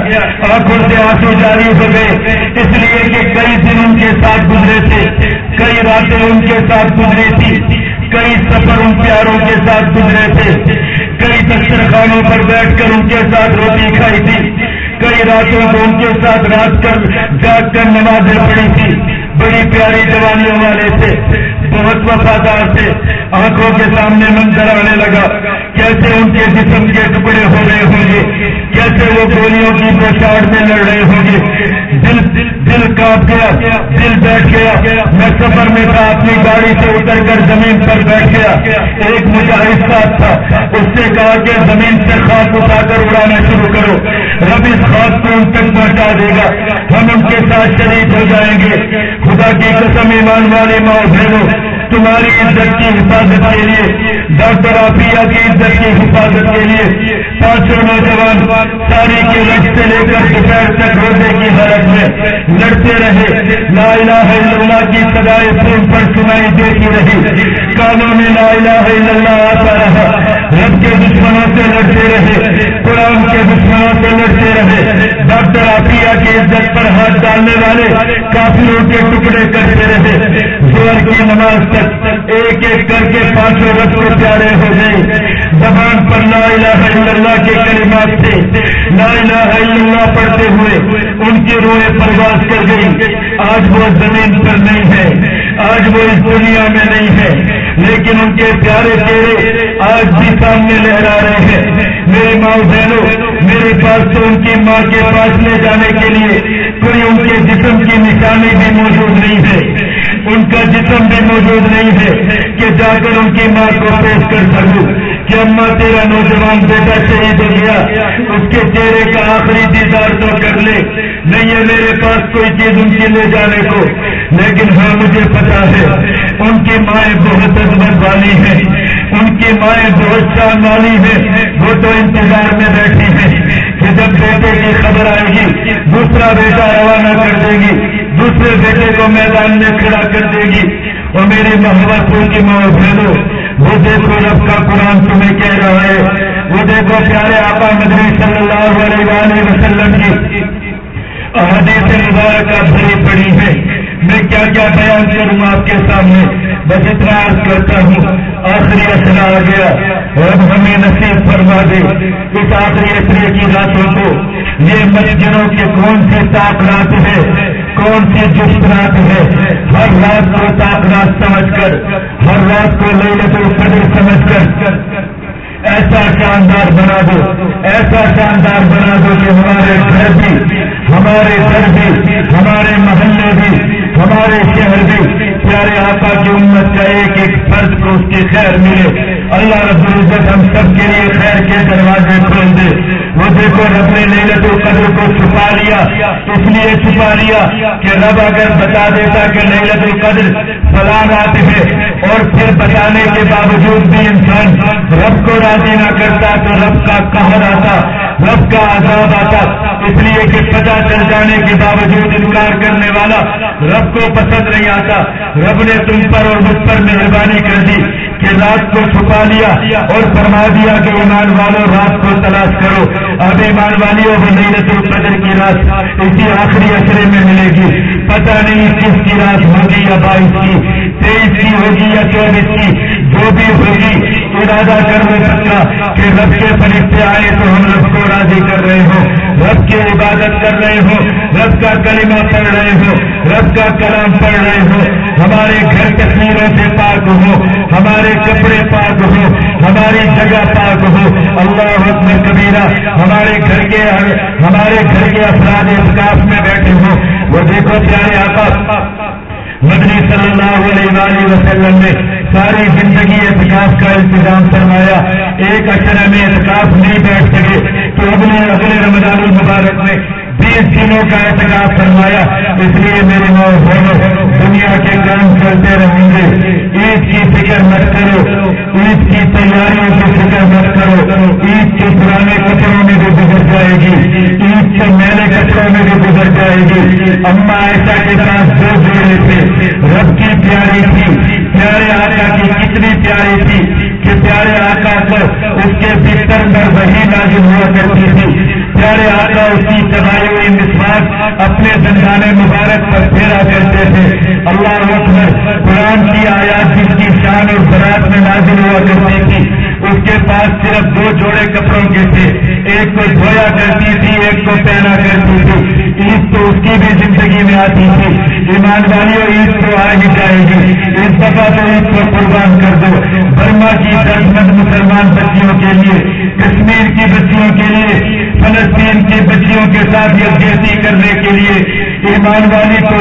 آنکھوں سے آنسو جاری ہو گئے۔ اس لیے کہ کئی دن ان کے ساتھ گزرے تھے۔ کئی راتیں ان کے ساتھ گزری تھی۔ کئی سفر ان پیاروں کے ساتھ گزرے تھے۔ کئی دسترخانوں پر بیٹھ کر ان کے ساتھ روٹی کھائی تھی، کئی راتوں کو ان کے ساتھ رات کر جاگ کر نمازیں پڑی تھی۔ بڑی پیاری جوانیوں والے تھے، بہت وفادار تھے۔ آنکھوں کے سامنے منظر آنے لگا، کیسے ان کے جسم کے ٹکڑے ہو رہے ہوں گے، کیسے وہ گولیوں کی پرساڑ میں لڑ رہے ہوں گے۔ دل دل دل کاپ گیا، دل بیٹھ گیا۔ میں سفر میں تھا، اپنی گاڑی سے اتر کر زمین پر بیٹھ گیا۔ ایک مجاہد ساتھ تھا، اس نے کہا کہ زمین سے خاک اٹھا کر اڑانا شروع کرو۔ رب اس خاک کو ان تک پہنچا دے گا۔ ہم ان کے ساتھ شریک ہو جائیں گے۔ خدا کی قسم ایمان والے ماں بہنوں تمہاری عزت کی حفاظت کے لیے، ڈاکٹر آفیہ کی عزت کی حفاظت کے لیے، پانچوں نوجوان ساری کے رقص سے لے کر دوپہر تک روزے کی حالت میں لڑتے رہے۔ لا الہ الا اللہ کی سدائے فون پر سنائی دیتی رہی۔ کانوں میں لا الہ الا اللہ آتا رہا۔ رب کے دشمنوں سے لڑتے رہے۔ قرآن کے دشمنوں سے لڑتے رہے۔ ڈاکٹر آفیہ کی عزت پر ہاتھ ڈالنے والے کافیوں کے ٹکڑے کرتے رہے۔ زور کی نماز تک ایک ایک کر کے پانچوں رقص پیارے ہو گئے۔ زبان پر لا الہ الا اللہ کے کلمات تھے۔ لا الہ الا اللہ پڑھتے ہوئے ان کی روئے پرواز کر گئی۔ آج وہ زمین پر نہیں ہے۔ آج وہ اس دنیا میں نہیں ہے۔ لیکن ان کے پیارے چہرے آج بھی سامنے لہرا رہے ہیں۔ میرے ماں بہنوں، میرے پاس تو ان کی ماں کے پاس لے جانے کے لیے کوئی ان کے جسم کی نشانی بھی موجود نہیں ہے۔ ان کا جسم بھی موجود نہیں ہے کہ جا کر ان کی ماں کو پیش کر سکوں۔ کہ اما تیرا نوجوان بیٹا شہید ہو گیا، اس کے چہرے کا آخری دیدار تو کر لے۔ نہیں ہے میرے پاس کوئی چیز ان کی لے جانے کو۔ لیکن ہاں مجھے پتا ہے، ان کی مائیں بہت عظمت والی ہیں ان کی مائیں بہت شان والی ہیں وہ تو انتظار میں بیٹھی ہیں کہ جب بیٹے کی خبر آئے گی، دوسرا بیٹا روانہ کر دے گی۔ دوسرے بیٹے کو میدان میں کھڑا کر دے گی۔ اور میری محبت ان کی ماں بہنوں، وہ دیکھو رب کا قرآن تمہیں کہہ رہا ہے۔ وہ دیکھو پیارے آقا مدنی صلی اللہ علیہ وسلم کی۔ احادیث مبارکہ بھری پڑی ہے میں کیا کیا بیان کروں آپ کے سامنے؟ بس اتنا عرض کرتا ہوں، آخری اثر آ گیا۔ رب ہمیں نصیب فرما دے۔ اس آخری اثرے کی راتوں کو یہ مسجدوں کے کون سی تاپ رات ہے کون سی جس رات ہے ہر رات کو تاپ رات سمجھ کر، ہر رات کو لے قدر سمجھ کر۔ ایسا شاندار بنا دو، ایسا شاندار بنا دو کہ ہمارے گھر بھی، ہمارے گھر بھی، ہمارے محلے بھی، ہمارے شہر بھی، پیارے آقا کی امت کا ایک ایک فرد کو اس کی خیر ملے۔ اللہ رب العزت ہم سب کے لیے خیر کے دروازے کھول دے۔ وہ دیکھو رب نے نیلت القدر کو چھپا لیا۔ اس لیے چھپا لیا کہ رب اگر بتا دیتا کہ نیلت القدر فلان آتے ہے اور پھر بتانے کے باوجود بھی انسان رب کو راضی نہ کرتا تو رب کا قہر آتا، رب کا عذاب آتا۔ اس لیے کہ پتا چل جانے کے باوجود انکار کرنے والا رب کو پسند نہیں آتا۔ رب نے تم پر اور مجھ پر مہربانی کر دی۔ کہ رات کو چھپا لیا اور فرما دیا کہ ایمان والوں رات کو تلاش کرو۔ اب ایمان والیوں کو نیلت القدر کی رات اسی آخری اثرے میں ملے گی۔ پتہ نہیں کس کی رات ہوگی یا بائیس کی۔ تیئیس کی ہوگی یا چوبیس کی جو بھی ہوگی، ارادہ کر لے سکتا کہ رب کے فرشتے آئے تو ہم رب کو راضی کر رہے ہوں۔ رب کی عبادت کر رہے ہوں۔ رب کا کلمہ پڑھ رہے ہوں۔ رب کا کلام پڑھ رہے ہوں۔ ہمارے گھر تصویروں سے پاک ہو ہمارے کپڑے پاک ہو ہماری جگہ پاک ہو اللہ حکم کبیرہ، ہمارے گھر کے ہمارے گھر کے افراد احتکاف میں بیٹھے ہوں۔ وہ دیکھو پیارے آقا مدنی صلی اللہ علیہ وآلہ وسلم نے ساری زندگی احتکاف کا انتظام فرمایا۔ ایک اچھر میں احتکاف نہیں بیٹھ سکے تو اگلے اگلے رمضان المبارک میں بیس دنوں کا احتجاج فرمایا، اس لیے میرے نوجوانوں، دنیا کے کام چلتے رہیں گے۔ عید کی فکر مت کرو۔ عید کی تیاریوں کی فکر مت کرو۔ عید کے پرانے کپڑوں میں بھی گزر جائے گی۔ عید کے میلے کپڑوں میں بھی گزر جائے گی۔ اما ایسا کے پاس دو جوڑے تھے۔ رب کی پیاری تھی۔ پیارے آقا کی کتنی پیاری تھی کہ پیارے آقا کو اس کے بستر پر وہی نازل ہوا کرتی تھی۔ پیارے آقا اس کی چبائی ہوئی مسواس اپنے زندان مبارک پر پھیرا کرتے تھے۔ اللہ اکبر، قرآن کی آیات جس کی شان اور برات میں نازل ہوا کرتی تھی اس کے پاس صرف دو جوڑے کپڑوں کے تھے۔ ایک کو دھویا کرتی تھی، ایک کو پہنا کرتی تھی۔ عید تو اس کی بھی زندگی میں آتی تھی۔ ایمان والی عید تو آ ہی جائے گی۔ اس دفعہ تو عید کو قربان کر دو۔ برما کی درد مسلمان بچیوں کے لیے، کشمیر کی بچیوں کے لیے، فلسطین کی بچیوں کے ساتھ یکجہتی کرنے کے لیے۔ ایمان والی کو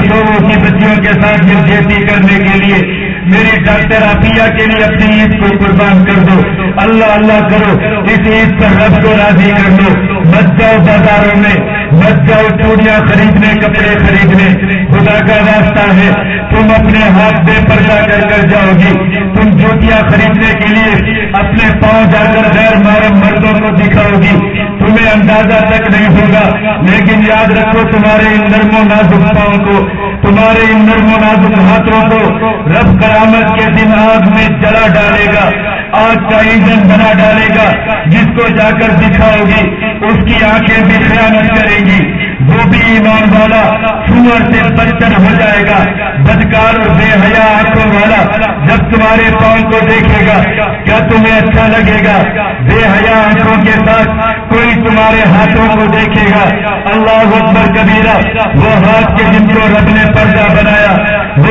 کی بچیوں کے ساتھ یکجہتی کرنے کے لیے۔ میری ڈاکٹر آفیہ کے لیے اپنی عید کو قربان کر دو۔ اللہ اللہ کرو، اس عید پر رب کو راضی کر دو مت جاؤ بازاروں میں، مت جاؤ چوڑیاں خریدنے، کپڑے خریدنے۔ خدا کا راستہ ہے، تم اپنے ہاتھ بے پردہ کر کر جاؤ گی۔ تم جوتیاں خریدنے کے لیے اپنے پاؤں جا کر غیر محرم مردوں کو دکھاؤ گی۔ تمہیں اندازہ تک نہیں ہوگا، لیکن یاد رکھو تمہارے ان نرم و نازک پاؤں کو، تمہارے ان نرم و نازک ہاتھوں کو رب قیامت کے دن آگ میں جلا ڈالے گا آگ کا ایندھن بنا ڈالے گا، جس کو جا کر دکھاؤ گی، اس کی آنکھیں بھی خیانت کریں گی۔ وہ بھی ایمان والا سور سے بچن ہو جائے گا، بدکار اور بے حیا آنکھوں والا جب تمہارے پاؤں کو دیکھے گا، کیا تمہیں اچھا لگے گا؟ بے حیا آنکھوں کے ساتھ کوئی تمہارے ہاتھوں کو دیکھے گا۔ اللہ اکبر کبیرہ، وہ ہاتھ کے جن کو رب نے پردہ بنایا وہ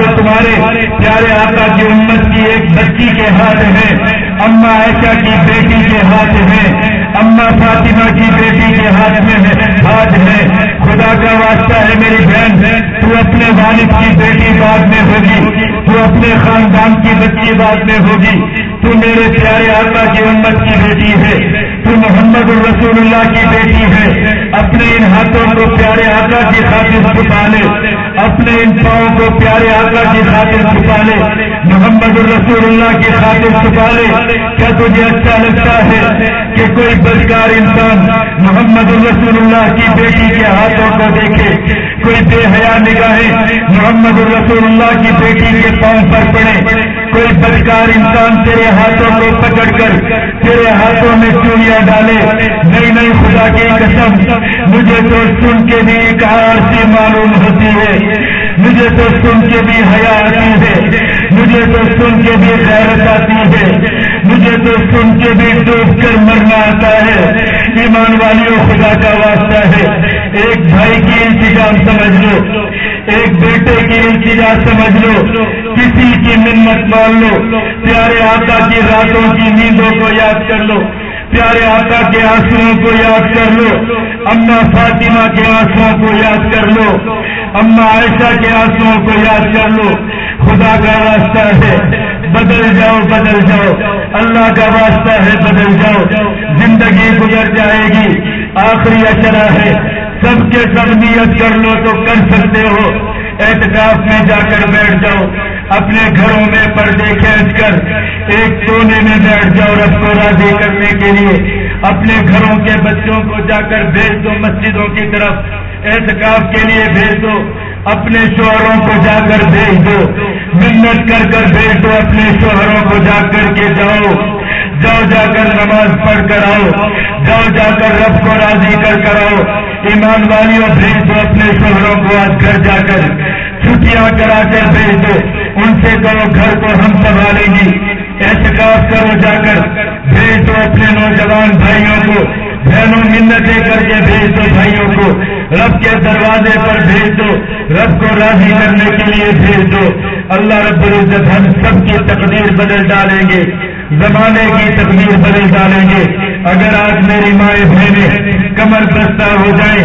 جو تمہارے پیارے آقا کی امت کی ایک بچی کے ہاتھ میں اما ایشا کی بیٹی کے ہاتھ میں اما فاطمہ کی بیٹی کے ہاتھ میں، ہاتھ ہے خدا کا واسطہ ہے میری بہن، تو اپنے والد کی بیٹی بعد میں ہوگی، تو اپنے خاندان کی بچی بعد میں ہوگی۔ تو میرے پیارے آقا کی امت کی بیٹی ہے۔ تو محمد الرسول اللہ کی بیٹی ہے، اپنے ان ہاتھوں کو پیارے آقا کی خاطر چھپا لے، اپنے ان پاؤں کو پیارے آقا کی خاطر چھپا لے، محمد الرسول اللہ کی خاطر چھپا لے۔ کیا تجھے اچھا لگتا ہے کہ کوئی بدکار انسان محمد الرسول اللہ کی بیٹی کے ہاتھوں کو دیکھے؟ کوئی بے حیا نگاہیں محمد الرسول اللہ کی بیٹی کے پاؤں پر پڑے۔ کوئی بدکار انسان تیرے ہاتھوں کو پکڑ کر تیرے ہاتھوں میں چوڑیاں ڈالے نئی نئی خدا کی قسم، مجھے تو سن کے بھی ایک سی معلوم ہوتی ہے۔ مجھے تو سن کے بھی حیا آتی ہے۔ مجھے تو سن کے بھی غیرت آتی ہے۔ مجھے تو سن کے بھی ڈوب کر مرنا آتا ہے۔ ایمان والیوں خدا کا واسطہ ہے۔ ایک بھائی کی انتظام سمجھ لو، ایک بیٹے کی انتظار سمجھ لو، کسی کی منت مان لو، پیارے آقا کی راتوں کی نیندوں کو یاد کر لو، پیارے آقا کے آنسو کو یاد کر لو، اما فاطمہ کے آنسو کو یاد کر لو، اما عائشہ کے آنسو کو یاد کر لو۔ خدا کا واسطہ ہے، بدل جاؤ بدل جاؤ۔ اللہ کا واسطہ ہے، بدل جاؤ۔ زندگی گزر جائے گی، آخری اشرا ہے۔ سب کے سب نیت کر لو تو کر سکتے ہو۔ احتکاف میں جا کر بیٹھ جاؤ۔ اپنے گھروں میں پردے کھینچ کر ایک کونے میں بیٹھ جاؤ رب کو راضی کرنے کے لیے۔ اپنے گھروں کے بچوں کو جا کر بھیج دو مسجدوں کی طرف۔ احتکاف کے لیے بھیج دو۔ اپنے شوہروں کو جا کر بھیج دو۔ منت کر کر بھیج دو اپنے شوہروں کو جا کر کے جاؤ۔ جاؤ جا کر نماز پڑھ کر آؤ۔ جاؤ جا کر رب کو راضی کر کر آؤ۔ ایمان والیوں بھیج دو اپنے شوہروں کو آج گھر جا کر۔ چھٹیاں کرا کر بھیج دو۔ ان سے کہو گھر کو ہم سنبھالیں گی احتکاف کرو جا کر۔ بھیج دو اپنے نوجوان بھائیوں کو۔ بہنوں منتیں کر کے بھیج دو بھائیوں کو۔ رب کے دروازے پر بھیج دو، رب کو راضی کرنے کے لیے بھیج دو۔ اللہ رب العزت ہم سب کی تقدیر بدل ڈالیں گے، زمانے کی تقدیر بدل ڈالیں گے۔ اگر آج میری مائیں بہنیں کمر بستہ ہو جائیں،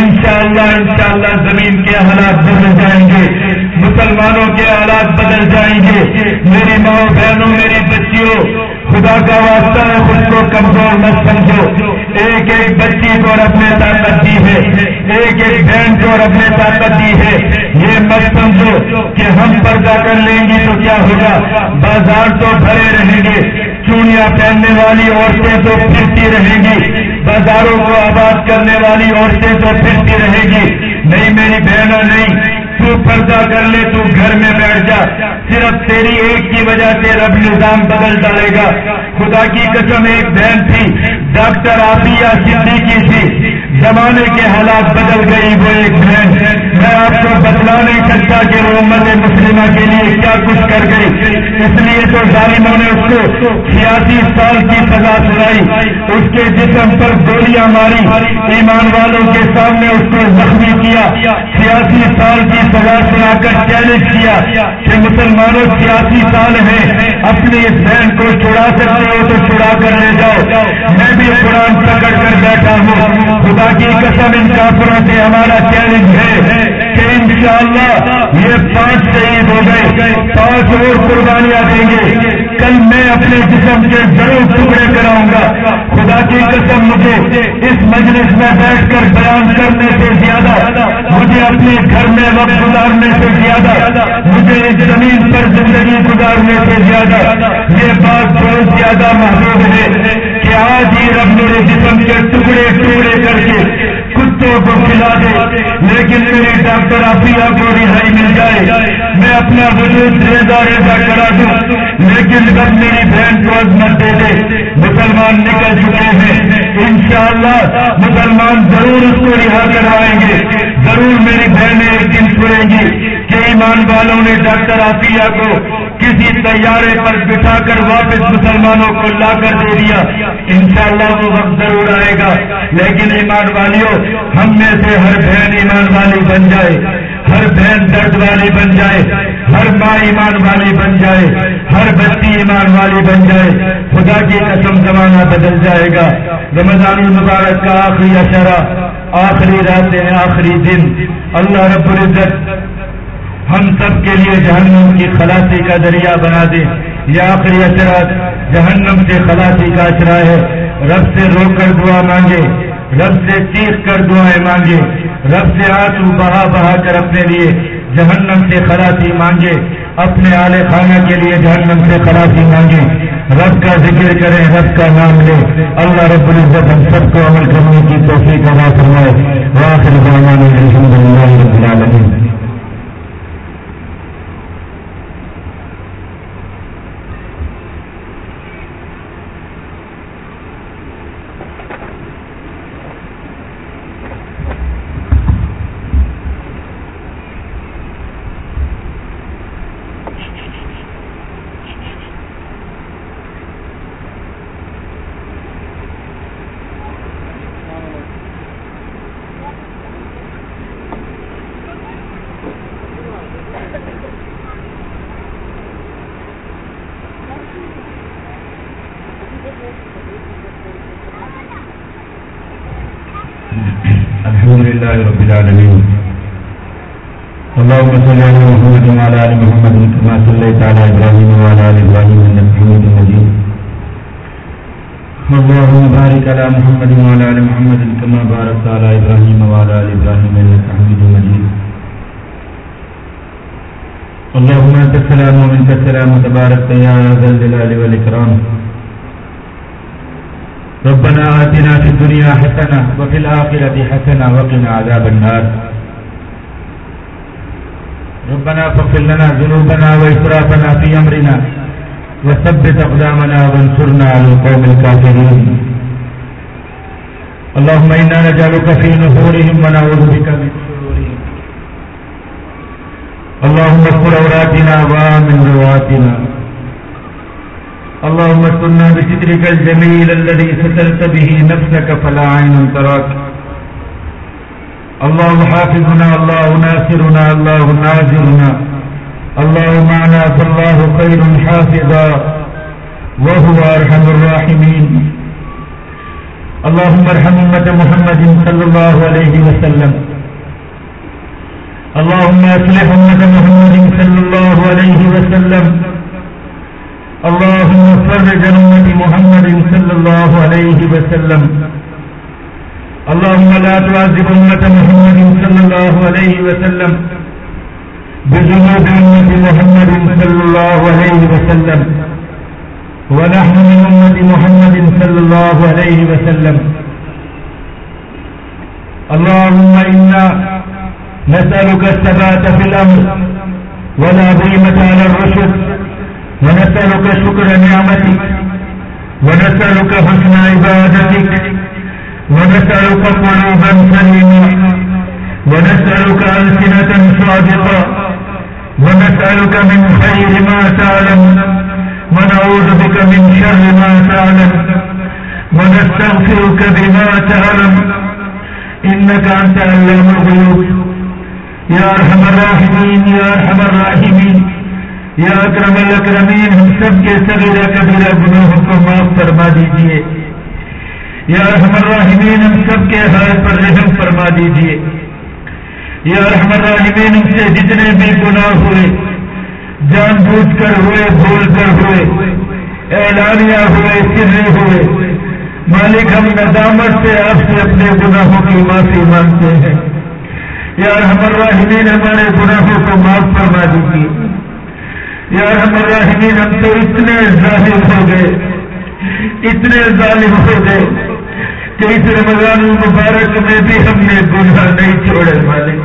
انشاءاللہ انشاءاللہ زمین کے حالات بدل جائیں گے، مسلمانوں کے حالات بدل جائیں گے۔ میری ماں بہنوں، میری بچیوں، خدا کا واسطہ ہے، خود کو کمزور مت سمجھو۔ ایک ایک بچی کو رب نے طاقت دی ہے۔ ایک ایک بہن کو رب نے طاقت دی ہے۔ یہ مت سمجھو کہ ہم پردہ کر لیں گی تو کیا ہوگا؟ بازار تو بھرے رہیں گے چونیاں پہننے والی عورتیں تو پھرتی رہیں گی، بازاروں کو آباد کرنے والی عورتیں تو پھرتی رہے گی۔ نہیں میری بہنوں، نہیں۔ تو پردہ کر لے، تو گھر میں بیٹھ جا۔ صرف تیری ایک کی وجہ سے رب نظام بدل ڈالے گا۔ خدا کی قسم، ایک بہن تھی، ڈاکٹر آفیہ صدیقی تھی۔ زمانے کے حالات بدل گئی وہ ایک بہن۔ میں آپ کو بتلا نہیں سکتا کہ وہ امت مسلمہ کے لیے کیا کچھ کر گئی۔ اس لیے تو ظالموں نے اس کو چھیاسی سال کی سزا سنائی اس کے جسم پر گولیاں ماری۔ ایمان والوں کے سامنے اس کو زخمی کیا۔ چھیاسی سال کی سزا سنا کر چیلنج کیا کہ مسلمانوں سیاسی سال ہیں، اپنی اس بہن کو چھڑا سکتے ہو تو چھڑا کر لے جاؤ۔ میں بھی قرآن پکڑ کر بیٹھا ہوں۔ خدا کی قسم ان کافروں سے ہمارا چیلنج ہے کہ انشاءاللہ یہ پانچ شہید ہو گئے، پانچ اور قربانیاں دیں گے۔ کل میں اپنے جسم کے ضرور ٹکڑے کراؤں گا۔ خدا کی قسم مجھے اس مجلس میں بیٹھ کر بیان کرنے سے زیادہ، مجھے اپنے گھر میں وقت گزارنے سے زیادہ، مجھے اس زمین پر زندگی گزارنے سے زیادہ۔ یہ بات بہت زیادہ محدود ہے کہ آج ہی رب میرے جسم کے ٹکڑے ٹکڑے کر کے کتوں کو کھلا دے، لیکن میری ڈاکٹر افیہ کو رہائی مل جائے۔ میں اپنا وجود ریزا ریزا کرا دوں، لیکن جب میری بہن کو عظمت دے دے، مسلمان نکل چکے ہیں۔ انشاءاللہ مسلمان ضرور اس کو رہا کروائیں گے۔ ضرور میری بہنیں ایک دن چھوڑیں گی کہ ایمان والوں نے ڈاکٹر آفیہ کو کسی طیارے پر بٹھا کر واپس مسلمانوں کو لا کر دے دیا۔ انشاءاللہ وہ وقت ضرور آئے گا۔ لیکن ایمان والیوں ہم میں سے ہر بہن ایمان والی بن جائے۔ ہر بہن درد والی بن جائے۔ ہر ماں ایمان والی بن جائے۔ ہر بچی ایمان والی بن جائے۔ خدا کی قسم زمانہ بدل جائے گا۔ رمضان المبارک کا آخری اشرا آخری راتیں، آخری دن۔ اللہ رب العزت ہم سب کے لیے جہنم کی خلاصی کا دریا بنا دے۔ یہ آخری اثرات جہنم سے خلاصی کا اچرا ہے۔ رب سے رو کر دعا مانگے۔ رب سے چیخ کر دعائیں مانگے۔ رب سے آنسو بہا بہا کر اپنے لیے جہنم سے خلاصی مانگے۔ اپنے آلے خانہ کے لیے جہنم سے خلاصی مانگے۔ رب کا ذکر کریں، رب کا نام لے اللہ رب العزت ہم سب کو عمل کرنے کی توفیق ادا فرمائے۔ واخر الحمد للہ رب العالمین۔ اللهم صل على محمد وعلى آل محمد كما صليت على إبراهيم وعلى آل إبراهيم إنك حميد مجيد. اللهم بارك على محمد وعلى آل محمد كما باركت على إبراهيم وعلى آل إبراهيم إنك حميد مجيد. اللهم أنت السلام ومنك السلام تبارك يا ذا الجلال والإكرام. ربنا آتنا في الدنيا حسنة وفي الآخرة حسنة وقنا عذاب النار. ربنا فاغفر لنا ذنوبنا وإسرافنا في أمرنا وثبت أقدامنا وانصرنا على القوم الكافرين. اللهم إنا نجعلك في نحورهم ونعوذ بك من شرورهم. اللهم اذكر أوراتنا وآمن رواتنا. اللهم استرنا بسترك الجميل الذي سترت به نفسك فلا عين تراك. الله حافظنا الله ناصرنا الله ناظرنا. الله معنا فالله خير حافظا وهو أرحم الراحمين. اللهم ارحم أمة محمد صلى الله عليه وسلم. اللهم أصلح أمة محمد صلى الله عليه وسلم. اللهم فرج أمة محمد صلى الله عليه وسلم. اللهم لا تعذب أمة محمد صلى الله عليه وسلم بذنوب أمة محمد صلى الله عليه وسلم ونحن من أمة محمد صلى الله عليه وسلم. اللهم إنا نسألك الثبات في الأمر والعظيمة على الرشد ونسألك شكر نعمتك ونسألك حسن عبادتك ونسألك قلوبا سليمة ونسألك ألسنة صادقة ونسألك من خير ما تعلم. ونعوذ بك من شر ما تعلم. ونستغفرك بما تعلم. إنك أنت علام الغيوب. يا أرحم الراحمين يا أرحم الراحمين. اکرم الاکرمین ہم سب کے سگیرہ کبیرہ گناہوں کو معاف فرما دیجئے یا رحم الراحمین، ہم سب کے حال پر رحم فرما دیجیے۔ یا رحم الراحمین، ہم سے جتنے بھی گناہ ہوئے، جان بوجھ کر ہوئے، بھول کر ہوئے، اعلانیہ ہوئے سرے ہوئے، مالک ہم ندامت سے آپ سے اپنے گناہوں کی معافی مانگتے ہیں۔ یا رحم الراحمین، ہمارے گناہوں کو معاف فرما دیجیے یا الراحمین، ہم تو اتنے ظاہر ہو گئے، اتنے ظالم ہو گئے۔ کہ اس رمضان المبارک میں بھی ہم نے گناہ نہیں چھوڑے، مالک۔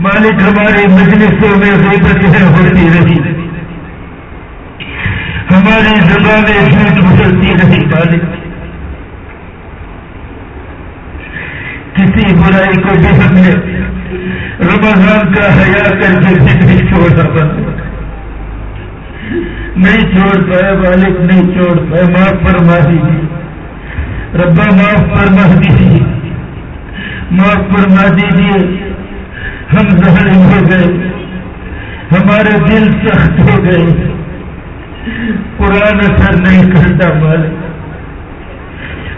مالک، ہماری مجلسوں میں غیبتیں ہوتی رہی۔ ہماری زبانیں جھوٹ بولتی رہی، مالک۔ کسی برائی کو بھی ہم نے رمضان کا حیا کر کے نہیں چھوڑا بند نہیں چھوڑ پائے والد نہیں چھوڑ پائے معاف فرما دیجیے ربا معاف فرما دیجیے معاف فرما دیجیے ہم ظاہر ہو گئے۔ ہمارے دل سخت ہو گئے۔ قرآن اثر نہیں کرتا مالک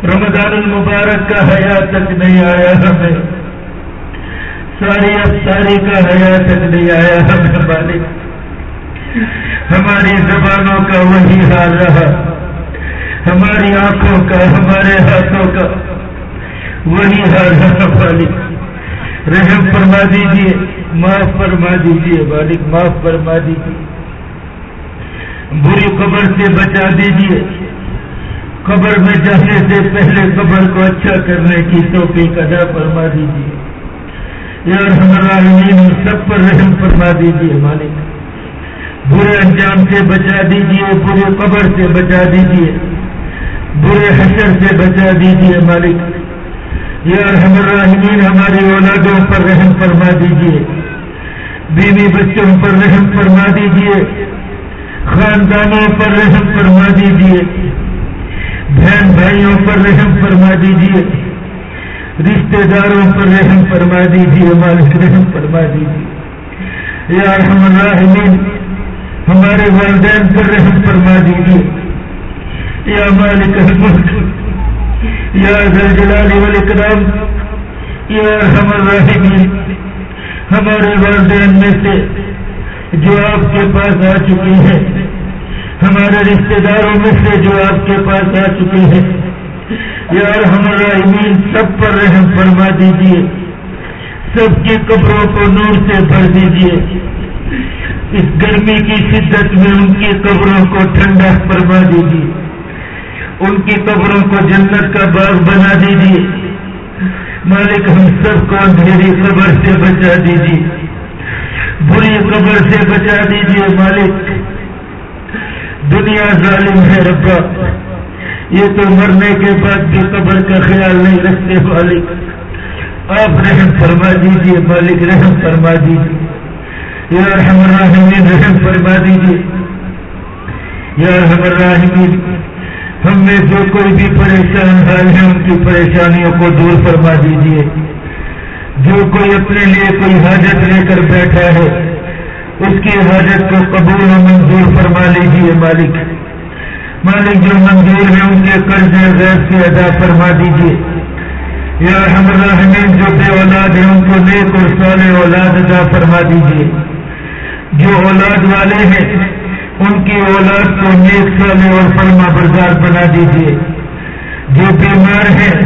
رمضان المبارک کا حیا تک نہیں آیا ہمیں۔ ساری افساری کا حیا تک نہیں آیا ہم مالک۔ ہماری زبانوں کا وہی حال رہا۔ ہماری آنکھوں کا، ہمارے ہاتھوں کا۔ وہی حال رہا رحم فرما دیجیے معاف فرما دیجیے مالک، معاف فرما دیجیے بری قبر سے بچا دیجیے قبر میں جانے سے پہلے قبر کو اچھا کرنے کی توفیق ادا فرما دیجیے یا الراحمین سب پر رحم فرما دیجیے مالک۔ برے انجام سے بچا دیجیے برے قبر سے بچا دیجیے برے حشر سے بچا دیجیے مالک۔ یا الراحمین، ہماری اولادوں پر رحم فرما دیجیے بیوی بچوں پر رحم فرما دیجیے خاندانوں پر رحم فرما دیجیے بہن بھائیوں پر رحم فرما دیجیے رشتے داروں پر رحم فرما دیجیے مالک، رحم فرما دیجیے یا رحم الراحمین، ہمارے والدین پر رحم فرما دیجیے یا مالک الملک یا زلجلال والاکرام یا رحم الراحمین ہمارے والدین میں سے جو آپ کے پاس آ چکی ہے ہمارے رشتے داروں میں سے جو آپ کے پاس آ چکے ہیں یار ہمارا امین سب پر رحم فرما دیجیے سب کی قبروں کو نور سے بھر دیجیے اس گرمی کی شدت میں ان کی قبروں کو ٹھنڈا فرما دیجیے ان کی قبروں کو جنت کا باغ بنا دیجیے۔ مالک، ہم سب کو اندھیری قبر سے بچا دیجیے۔ بری قبر سے بچا دیجیے مالک۔ دنیا ظالم ہے ربا۔ یہ تو مرنے کے بعد بھی قبر کا خیال نہیں رکھتے مالک۔ آپ رحم فرما دیجیے مالک، رحم فرما دیجیے۔ یا رحم الراحمین، رحم فرما دیجیے۔ یا رحم الراحمین۔ ہم میں جو کوئی بھی پریشان حال ہے، ان کی پریشانیوں کو دور فرما دیجیے جو کوئی اپنے لیے کوئی حاجت لے کر بیٹھا ہے، اس کی حاجت کو قبول و منظور فرما لیجیے مالک۔ مالک جو منظور ہے، ان کے قرض غیر سے ادا فرما دیجیے یا الرحمین، جو بے اولاد ہیں، ان کو نیک اور صالح اولاد ادا فرما دیجیے جو اولاد والے ہیں ان کی اولاد کو نیک صالح اور فرما بردار بنا دیجیے جو بیمار ہیں،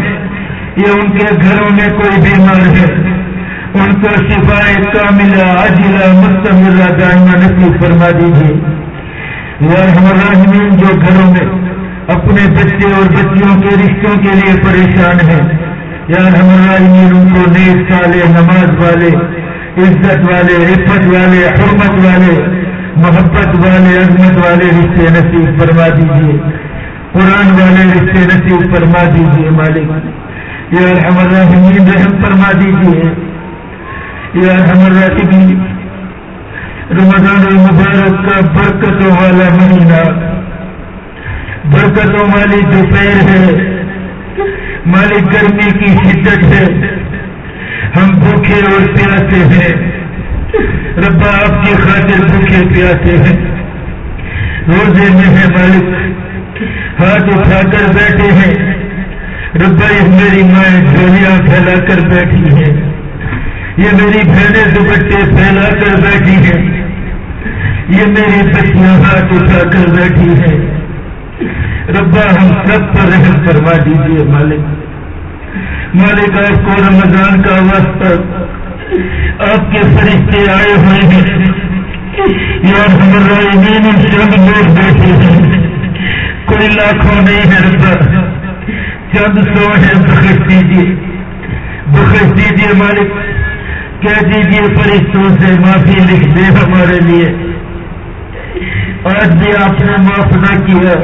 یا ان کے گھروں میں کوئی بیمار ہے، ان کو شفائے کاملہ، عاجلہ مستملہ دائمہ نصیب فرما دیجیے الراحمین، جو گھروں میں اپنے بچے اور بچیوں کے رشتوں کے لیے پریشان ہیں، یا الراحمین، ان کو نیک والے نماز والے، عزت والے، عفت والے، حرمت والے محبت والے، عظمت والے رشتے نصیب فرما دیجیے قرآن والے رشتے نصیب فرما دیجیے مالک۔ یا ہمارا حمید رحم فرما دیجیے یا ہمارا رمضان المبارک کا برکتوں والا مہینہ۔ برکتوں والی دوپہر ہے۔ مالک، گرمی کی شدت ہے۔ ہم بھوکے اور پیاسے ہیں۔ ربا آپ کی خاطر بھوکے پیاسے ہیں۔ روزے میں ہے مالک۔ ہاتھ اٹھا کر بیٹھے ہیں۔ ربا یہ میری ماں جھولیاں پھیلا کر بیٹھی ہے یہ میری بہنیں دوپٹے پھیلا کر بیٹھی ہیں۔ یہ میری بچیاں ہاتھ اٹھا کر بیٹھی ہیں۔ ربا ہم سب پر رحم فرما دیجیے مالک۔ مالک آپ کو رمضان کا واسطہ آپ کے فرشتے آئے ہوئے ہیں۔ یار، ہمارا چند لوگ بیٹھے ہیں۔ کوئی لاکھوں نہیں ہے ربا چند سو ہے بخش دیجیے بخش دیجیے مالک۔ کہہ دیجیے فرشتوں سے معافی لکھ دے ہمارے لیے۔ آج بھی آپ نے معاف نہ کیا۔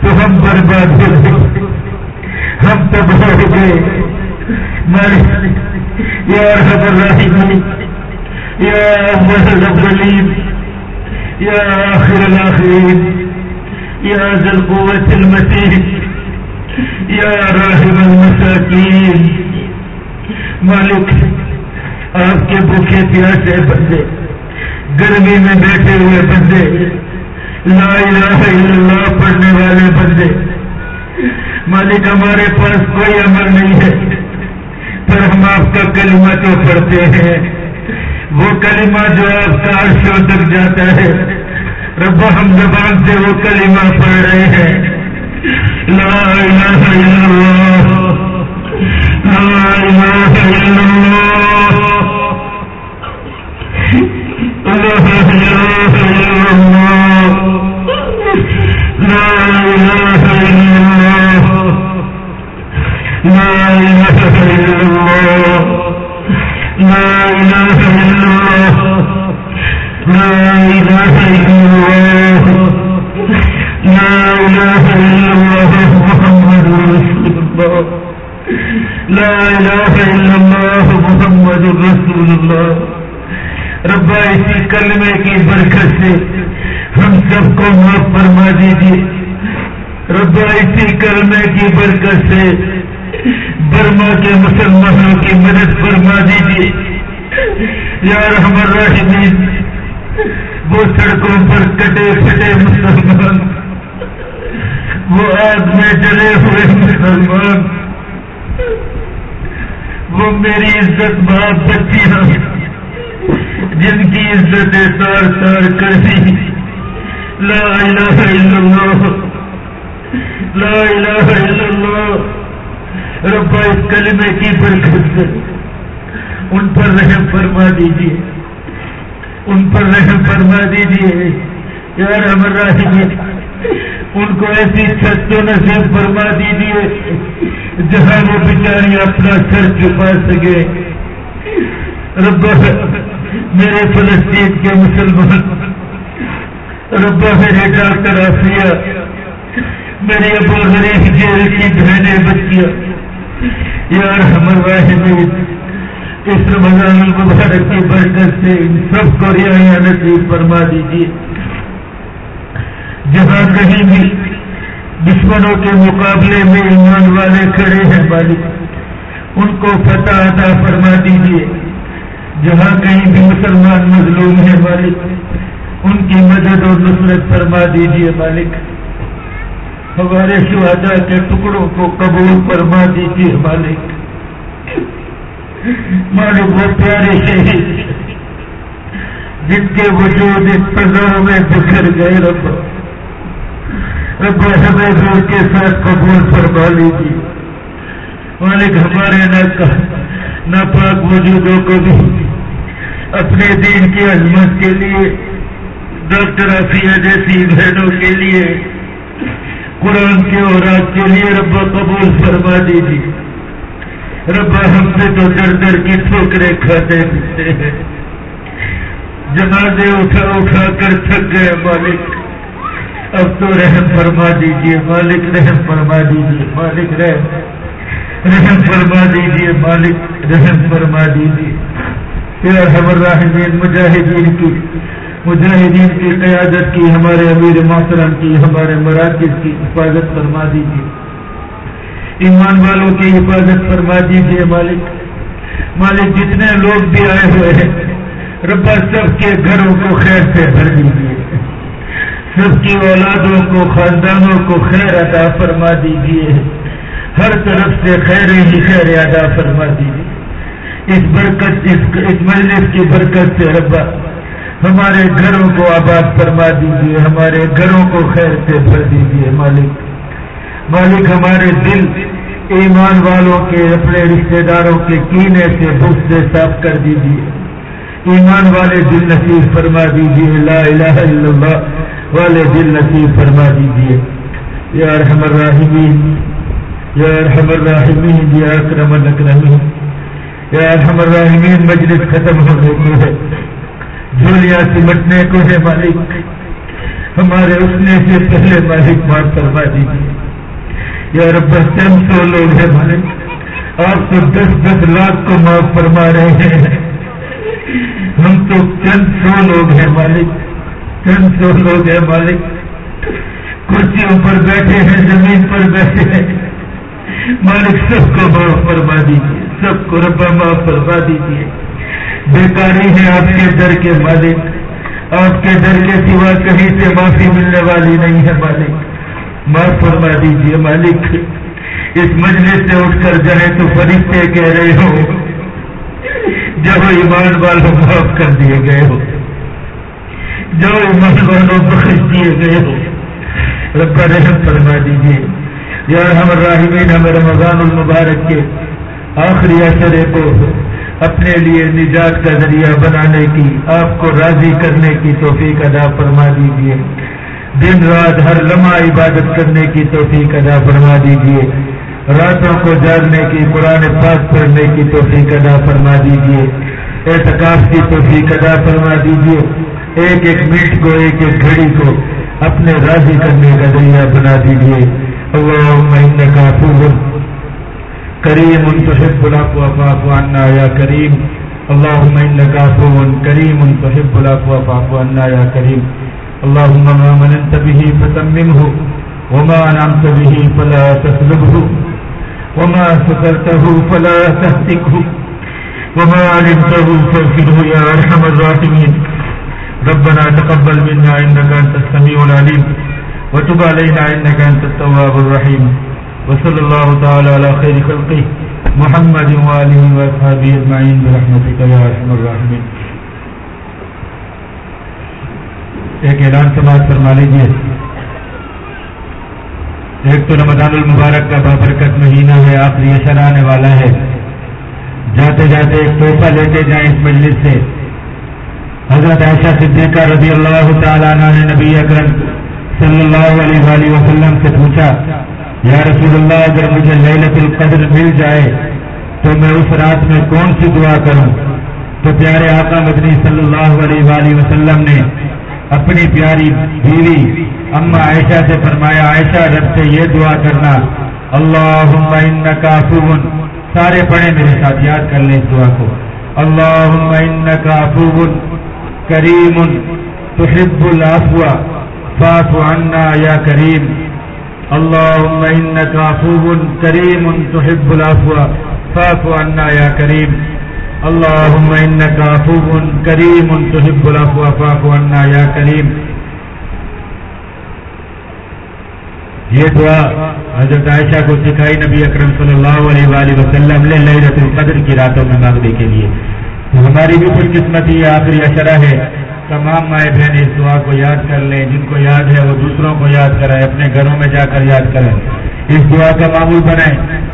تو ہم برباد ہو گئے۔ ہم تباہ ہو گئے۔ یا خبر رہی یا اول الاولین یا آخر الاخرین، یا ذل قوت المتین، یا راحم المساکین۔ مالک، آپ کے بھوکے پیاسے بندے، گرمی میں بیٹھے ہوئے بندے، لا الہ الا اللہ پڑھنے والے بندے۔ مالک ہمارے پاس کوئی عمل نہیں ہے۔ پھر ہم آپ کا کلمہ تو پڑھتے ہیں، وہ کلمہ جو آپ کا عرشوں تک جاتا ہے۔ رب ہم زبان سے وہ کلمہ پڑھ رہے ہیں۔ لا الہ الا اللہ، لا الہ الا اللہ۔ ربا اسی کلمے کی برکت سے ہم سب کو معاف فرما دیجیے۔ ربا اسی کلمے کی برکت سے برما کے مسلمانوں کی مدد فرما دیجیے۔ یار ہمارا وہ سڑکوں پر کٹے پھٹے مسلمان، وہ آگ میں جلے ہوئے مسلمان۔ وہ میری عزت بات بچیاں جن کی عزت سار سار کر دی۔ لا الہ الا اللہ۔ لا الہ الا اللہ۔ ربا اس کلمے کی برکت سے ان پر رحم فرما دیجیے ان پر رحم فرما دیجیے یار امر راہی ان کو ایسی چھت و نصیب فرما دیجیے جہاں وہ بیچاری اپنا سر چھپا سکے۔ رب میرے فلسطین کے مسلمان ربا میرے ڈاکٹر آفیہ میری ابو غریب جیل کی بہنیں بچیاں۔ یار ہمر واحد اس رمضان المبارک کی برکت سے ان سب کو رعایا نصیب فرما دیجیے جہاں کہیں بھی دشمنوں کے مقابلے میں ایمان والے کھڑے ہیں مالک۔ ان کو فتح عطا فرما دیجیے جہاں کہیں بھی مسلمان مظلوم ہیں مالک، ان کی مدد اور نصرت فرما دیجیے مالک۔ ہمارے شہدا کے ٹکڑوں کو قبول فرما دیجیے مالک۔ مالک وہ پیارے شہید، جن کے وجود اس پذروں میں بکھر گئے رب۔ رب ہمیں بھی کے ساتھ قبول فرما لیجیے۔ مالک ہمارے نہ ناپاک وجودوں کو بھی۔ اپنے دین کی عظمت کے لیے، ڈاکٹر افیہ جیسی بہنوں کے لیے، قرآن کے اوراد کے لیے ربا قبول فرما دیجیے۔ ربا ہم سے تو در در کی ٹھوکرے کھاتے پھرتے ہیں۔ جنازے اٹھا اٹھا کر تھک گئے مالک۔ اب تو رحم فرما دیجیے مالک رحم فرما دیجیے مالک رحم رحم فرما دیجیے مالک رحم فرما دیجیے حمر راہدین مجاہدین کی مجاہدین کی قیادت کی، ہمارے امیر محترم کی، ہمارے مراکز کی حفاظت فرما دیجیے ایمان والوں کی حفاظت فرما دیجیے مالک۔ مالک، جتنے لوگ بھی آئے ہوئے ہیں ربا سب کے گھروں کو خیر سے بھر دیجیے سب کی اولادوں کو، خاندانوں کو خیر ادا فرما دیجیے ہر طرف سے خیر ہی خیر ادا فرما دیجیے اس برکت، اس مجلس کی برکت سے ربا، ہمارے گھروں کو آباد فرما دیجیے ہمارے گھروں کو خیر سے بھر دیجیے مالک مالک ہمارے دل ایمان والوں کے، اپنے رشتے داروں کے کینے سے بھوک سے صاف کر دیجیے ایمان والے دل نصیب فرما دیجیے لا الہ الا اللہ والے دل نصیب فرما دیجیے یا ارحم الراحمین، یا ارحم الراحمین، یا اکرم الاکرمین۔ یا ارحم الراحمین، مجلس ختم ہو گئی ہے۔ جھولیاں سمٹنے کو ہے مالک۔ ہمارے اٹھنے سے پہلے مالک معاف کروا دیجیے یا رب، چند سو لوگ ہیں مالک۔ آپ تو دس دس لاکھ کو معاف فرما رہے ہیں۔ ہم تو چند سو لوگ ہیں مالک، چند سو لوگ ہیں مالک۔ کرسیوں پر بیٹھے ہیں، زمین پر بیٹھے ہیں۔ مالک، سب کو معاف فرما دیجیے سب کو ربا معاف فرما دیجیے بیکاری ہے آپ کے در کے مالک۔ آپ کے در کے سوا کہیں سے معافی ملنے والی نہیں ہے مالک۔ معاف فرما دیجیے مالک۔ اس مجلس سے اٹھ کر جائیں تو فرشتے کہہ رہے ہو جب ایمان والوں معاف کر دیے گئے ہو جو ایمان والوں بخش دیے گئے ہو، رب رحم فرما دیجیے یار ہم راہمین ہمیں رمضان المبارک کے آخری اثرے کو اپنے لیے نجات کا ذریعہ بنانے کی، آپ کو راضی کرنے کی توفیق ادا فرما دیجیے دن رات ہر لمحہ عبادت کرنے کی توفیق ادا فرما دیجیے راتوں کو جاگنے کی، قرآن پاک پڑھنے کی توفیق ادا فرما دیجیے احتکاف کی توفیق ادا فرما دیجیے ایک ایک منٹ کو، ایک ایک گھڑی کو اپنے راضی کرنے کا ذریعہ بنا دیجیے اللہ کا کریم، تحب العفو، فاعف عنا يا كريم اللهم انك عفو كريم تحب العفو، فاعف عنا يا كريم اللهم ما مننت به فتممه وما انعمت به فلا تسلبه۔ وما سترته فلا تهتكه. وما علمته فاغفره يا ارحم الراحمين. ربنا تقبل منا انك انت السميع العليم. وتب علينا انك انت التواب الرحيم. وصلی اللہ تعالی علی خیر خلقی محمد والی وصحابی اجمعین برحمتک یا رحم الرحمین ایک اعلان سماعت فرما لیجیے ایک تو رمضان المبارک کا بابرکت مہینہ ہے، آخری اشر آنے والا ہے۔ جاتے جاتے ایک تحفہ لیتے جائیں اس مجلس سے۔ حضرت عائشہ صدیقہ رضی اللہ تعالیٰ عنہ نے نبی اکرم صلی اللہ علیہ وآلہ وسلم سے پوچھا، یا رسول اللہ، اگر مجھے للت القدر مل جائے تو میں اس رات میں کون سی دعا کروں؟ تو پیارے آقا مدنی صلی اللہ علیہ وآلہ وسلم نے اپنی پیاری بیوی، اما عائشہ سے فرمایا، عائشہ، رب سے یہ دعا کرنا اللہ کا افون سارے پڑھے میرے ساتھ یاد کر لیں اس دعا کو۔ اللہ کا افون کریم، تحب العفو فاف عنا یا کریم۔ اللهم إنك عفو كريم تحب العفو، فاعف عنا يا كريم اللهم إنك عفو كريم تحب العفو، فاعف عنا يا كريم. یہ دعا حضرت عائشہ کو سکھائی نبی اکرم صلی اللہ علیہ وآلہ وسلم نے لہرت القدر کی راتوں میں مانگنے کے لیے۔ تو ہماری بھی خوش قسمتی آخری اشرہ ہے۔ تمام مائیں بہن اس دعا کو یاد کر لیں۔ جن کو یاد ہے وہ دوسروں کو یاد کرائے اپنے گھروں میں جا کر یاد کریں۔ اس دعا کا معمول بنائیں۔